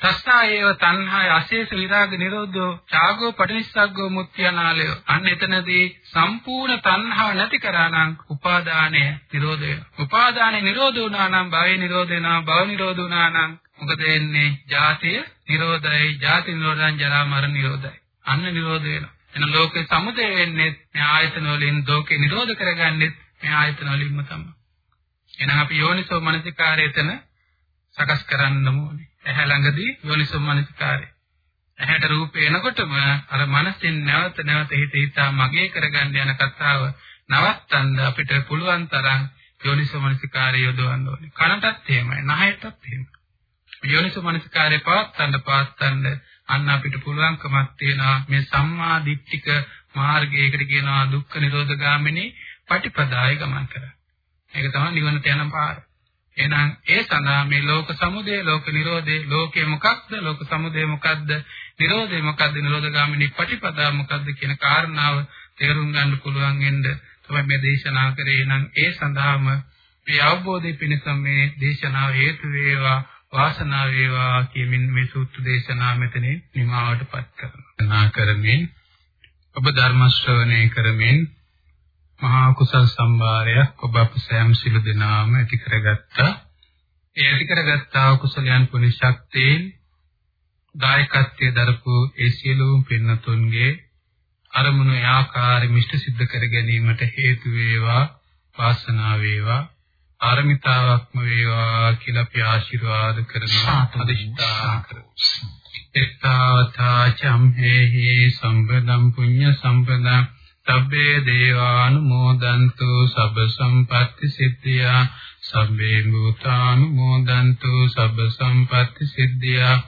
තස්සායේව තණ්හාය අශේෂ විරාග නිරෝධෝ ඡාගෝ පටිනිස්සග්ගෝ මුත්‍යනාලය. අන්න එතනදී සම්පූර්ණ සම්පූර්ණ තණ්හාව නැති කරා නම් උපාදානය නිරෝධ වෙනවා. උපාදානය නිරෝධ වුණා නම් භවය නිරෝධ වෙනවා. භව නිරෝධ වුණා නම් මොකද වෙන්නේ? ජාතිය නිරෝධයි, ජාති නිරෝධං ජරා මරණ නිරෝධයි. අන්න නිරෝධ වෙනවා. එන ලෝකේ සමුදය වෙන්නේ මේ ආයතන වලින් ලෝකේ නිරෝධ කරගන්නේ මේ ආයතන වලින්ම තමයි. එහෙනම් අපි යෝනිසෝ මනසිකාරය එතන සකස් කරන්න ඕනේ. ඇහැ ළඟදී යෝනිසෝ මනසිකාරය. ඇහැට රූපේ එනකොටම අර මනසින් නැවත නැවත හිත හිතා මගේ කරගන්න යන කතාව නවත්තන්න අපිට පුළුවන් තරම් යෝනිසෝ මනසිකාරය යොදවන්න ඕනේ. කනටත් එහෙමයි, නහයටත් එහෙමයි. යෝනිසෝ මනසිකාරය පවත්තන්න පවත්තන්න අන්න අපිට පුළුවන්කමක් තියෙනවා මේ සම්මා දිට්ඨික මාර්ගයකට කියනවා දුක්ඛ නිරෝධ ගාමිනී පටිපදාය ගමන් කරා. ඒක තමයි නිවනට යන පාර. එහෙනම් ඒ සඳහා මේ ලෝක සමුදය, ලෝක නිරෝධය, ලෝකේ මොකක්ද, ලෝක සමුදය මොකක්ද, නිරෝධය මොකක්ද, නිරෝධ ගාමිනී පටිපදා මොකක්ද කියන කාරණාව තේරුම් ගන්න පුළුවන් වෙන්න තමයි මේ දේශනා කරේ. එහෙනම් ඒ සඳහාම මේ අවබෝධය පිණිස මේ දේශනාව හේතු වේවා වාසනාව වේවා කියමින් මේ සූත්‍ර දේශනාව මෙතනින් නිමාවටපත් කරනවා. කරමින් ඔබ ධර්ම ශ්‍රවණය කරමින් මහා කුසල් සම්භාරයක් ඔබ අප සෑම සිළු දෙනාම ඇති කරගත්තා. ඒ ඇති කරගත්තා කුසලයන් පුණ්‍ය ශක්තියෙන් දායකත්වයේ දරපු ඒ සියලුම පින්නතුන්ගේ අරමුණු ආකාරي මිෂ්ඨ සිද්ධ කර ගැනීමට හේතු වේවා වාසනාව වේවා ආරමිතාවක්ම වේවා කියලා අපි ආශිර්වාද කරනවා අදිෂ්ඨාන කරමු. එත්තාවතා චම්හෙහි සම්පදම් පුඤ්ඤ සම්පදම් සබ්බේ දේවානුමෝදන්තු. සබ්බ සම්පatti සිද්ධියා. සබ්බේ භූතානුමෝදන්තු. සබ්බ සම්පatti සිද්ධියා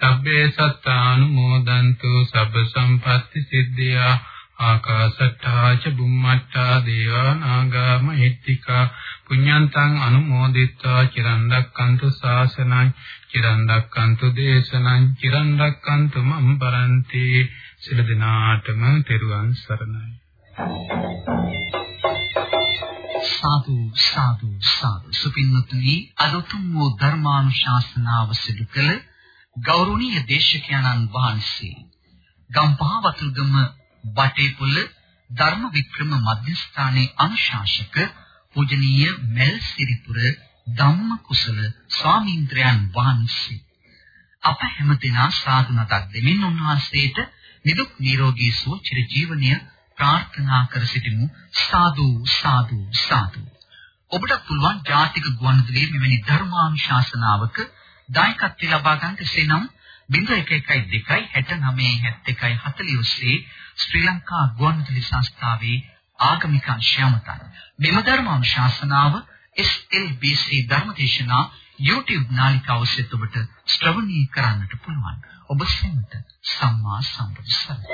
සබ්බේ සත්තානුමෝදන්තු සබ්බ සම්පatti සිද්ධියා ආකාශට්ටා ච බුම්මට්ටා දේවා නාග මහිත්‍තිකා පුඤ්ඤන්තං අනුමෝදිත්වා චිරන් රැක්කන්තු ශාසනං චිරන් රැක්කන්තු දේශනං චිරන් රැක්කන්තු මම් පරන්ති සිල දිනාටම තෙරුවන් සරණයි. සාදු සාදු සාදු. සුපින්නතුනි අදතුම් වූ ධර්මානුශාසනාව සිදු කළ ගෞරවනීය දේශකයන්න් වහන්සේ ගම්පහ වතුරුගම වටේපොළ ධර්ම වික්‍රම මධ්‍යස්ථානයේ අනුශාසක පූජනීය මෙල් සිරිපුර ධම්ම කුසල ස්වාමීන්ද්‍රයන් වහන්සේ. අප හැමදෙනා සාදු නතක් දෙමින් උන්වහන්සේට නිදුක් නිරෝගී සුව චිර ජීවනය ප්‍රාර්ථනා කර සිටිමු. සාදු සාදු සාදු. ඔබට පුළුවන් ජාතික ගුවන්විදුලියේ මෙවැනි ධර්මානුශාසනාවක දායකත්වය ලබා ගන්නට එසේනම් 0112 69 71 40 ඔස්සේ ශ්‍රී ලංකා ගුවන්විදුලි සංස්ථාවේ ආගමික අංශයමතයි. මෙම ධර්මානුශාසනාව SLBC ධර්මදේශනා YouTube නාලිකාව ඔස්සේ ඔබට ශ්‍රවණය කරන්නට පුළුවන්. ඔබ සැමට සම්මා සම්බුදු සරණයි.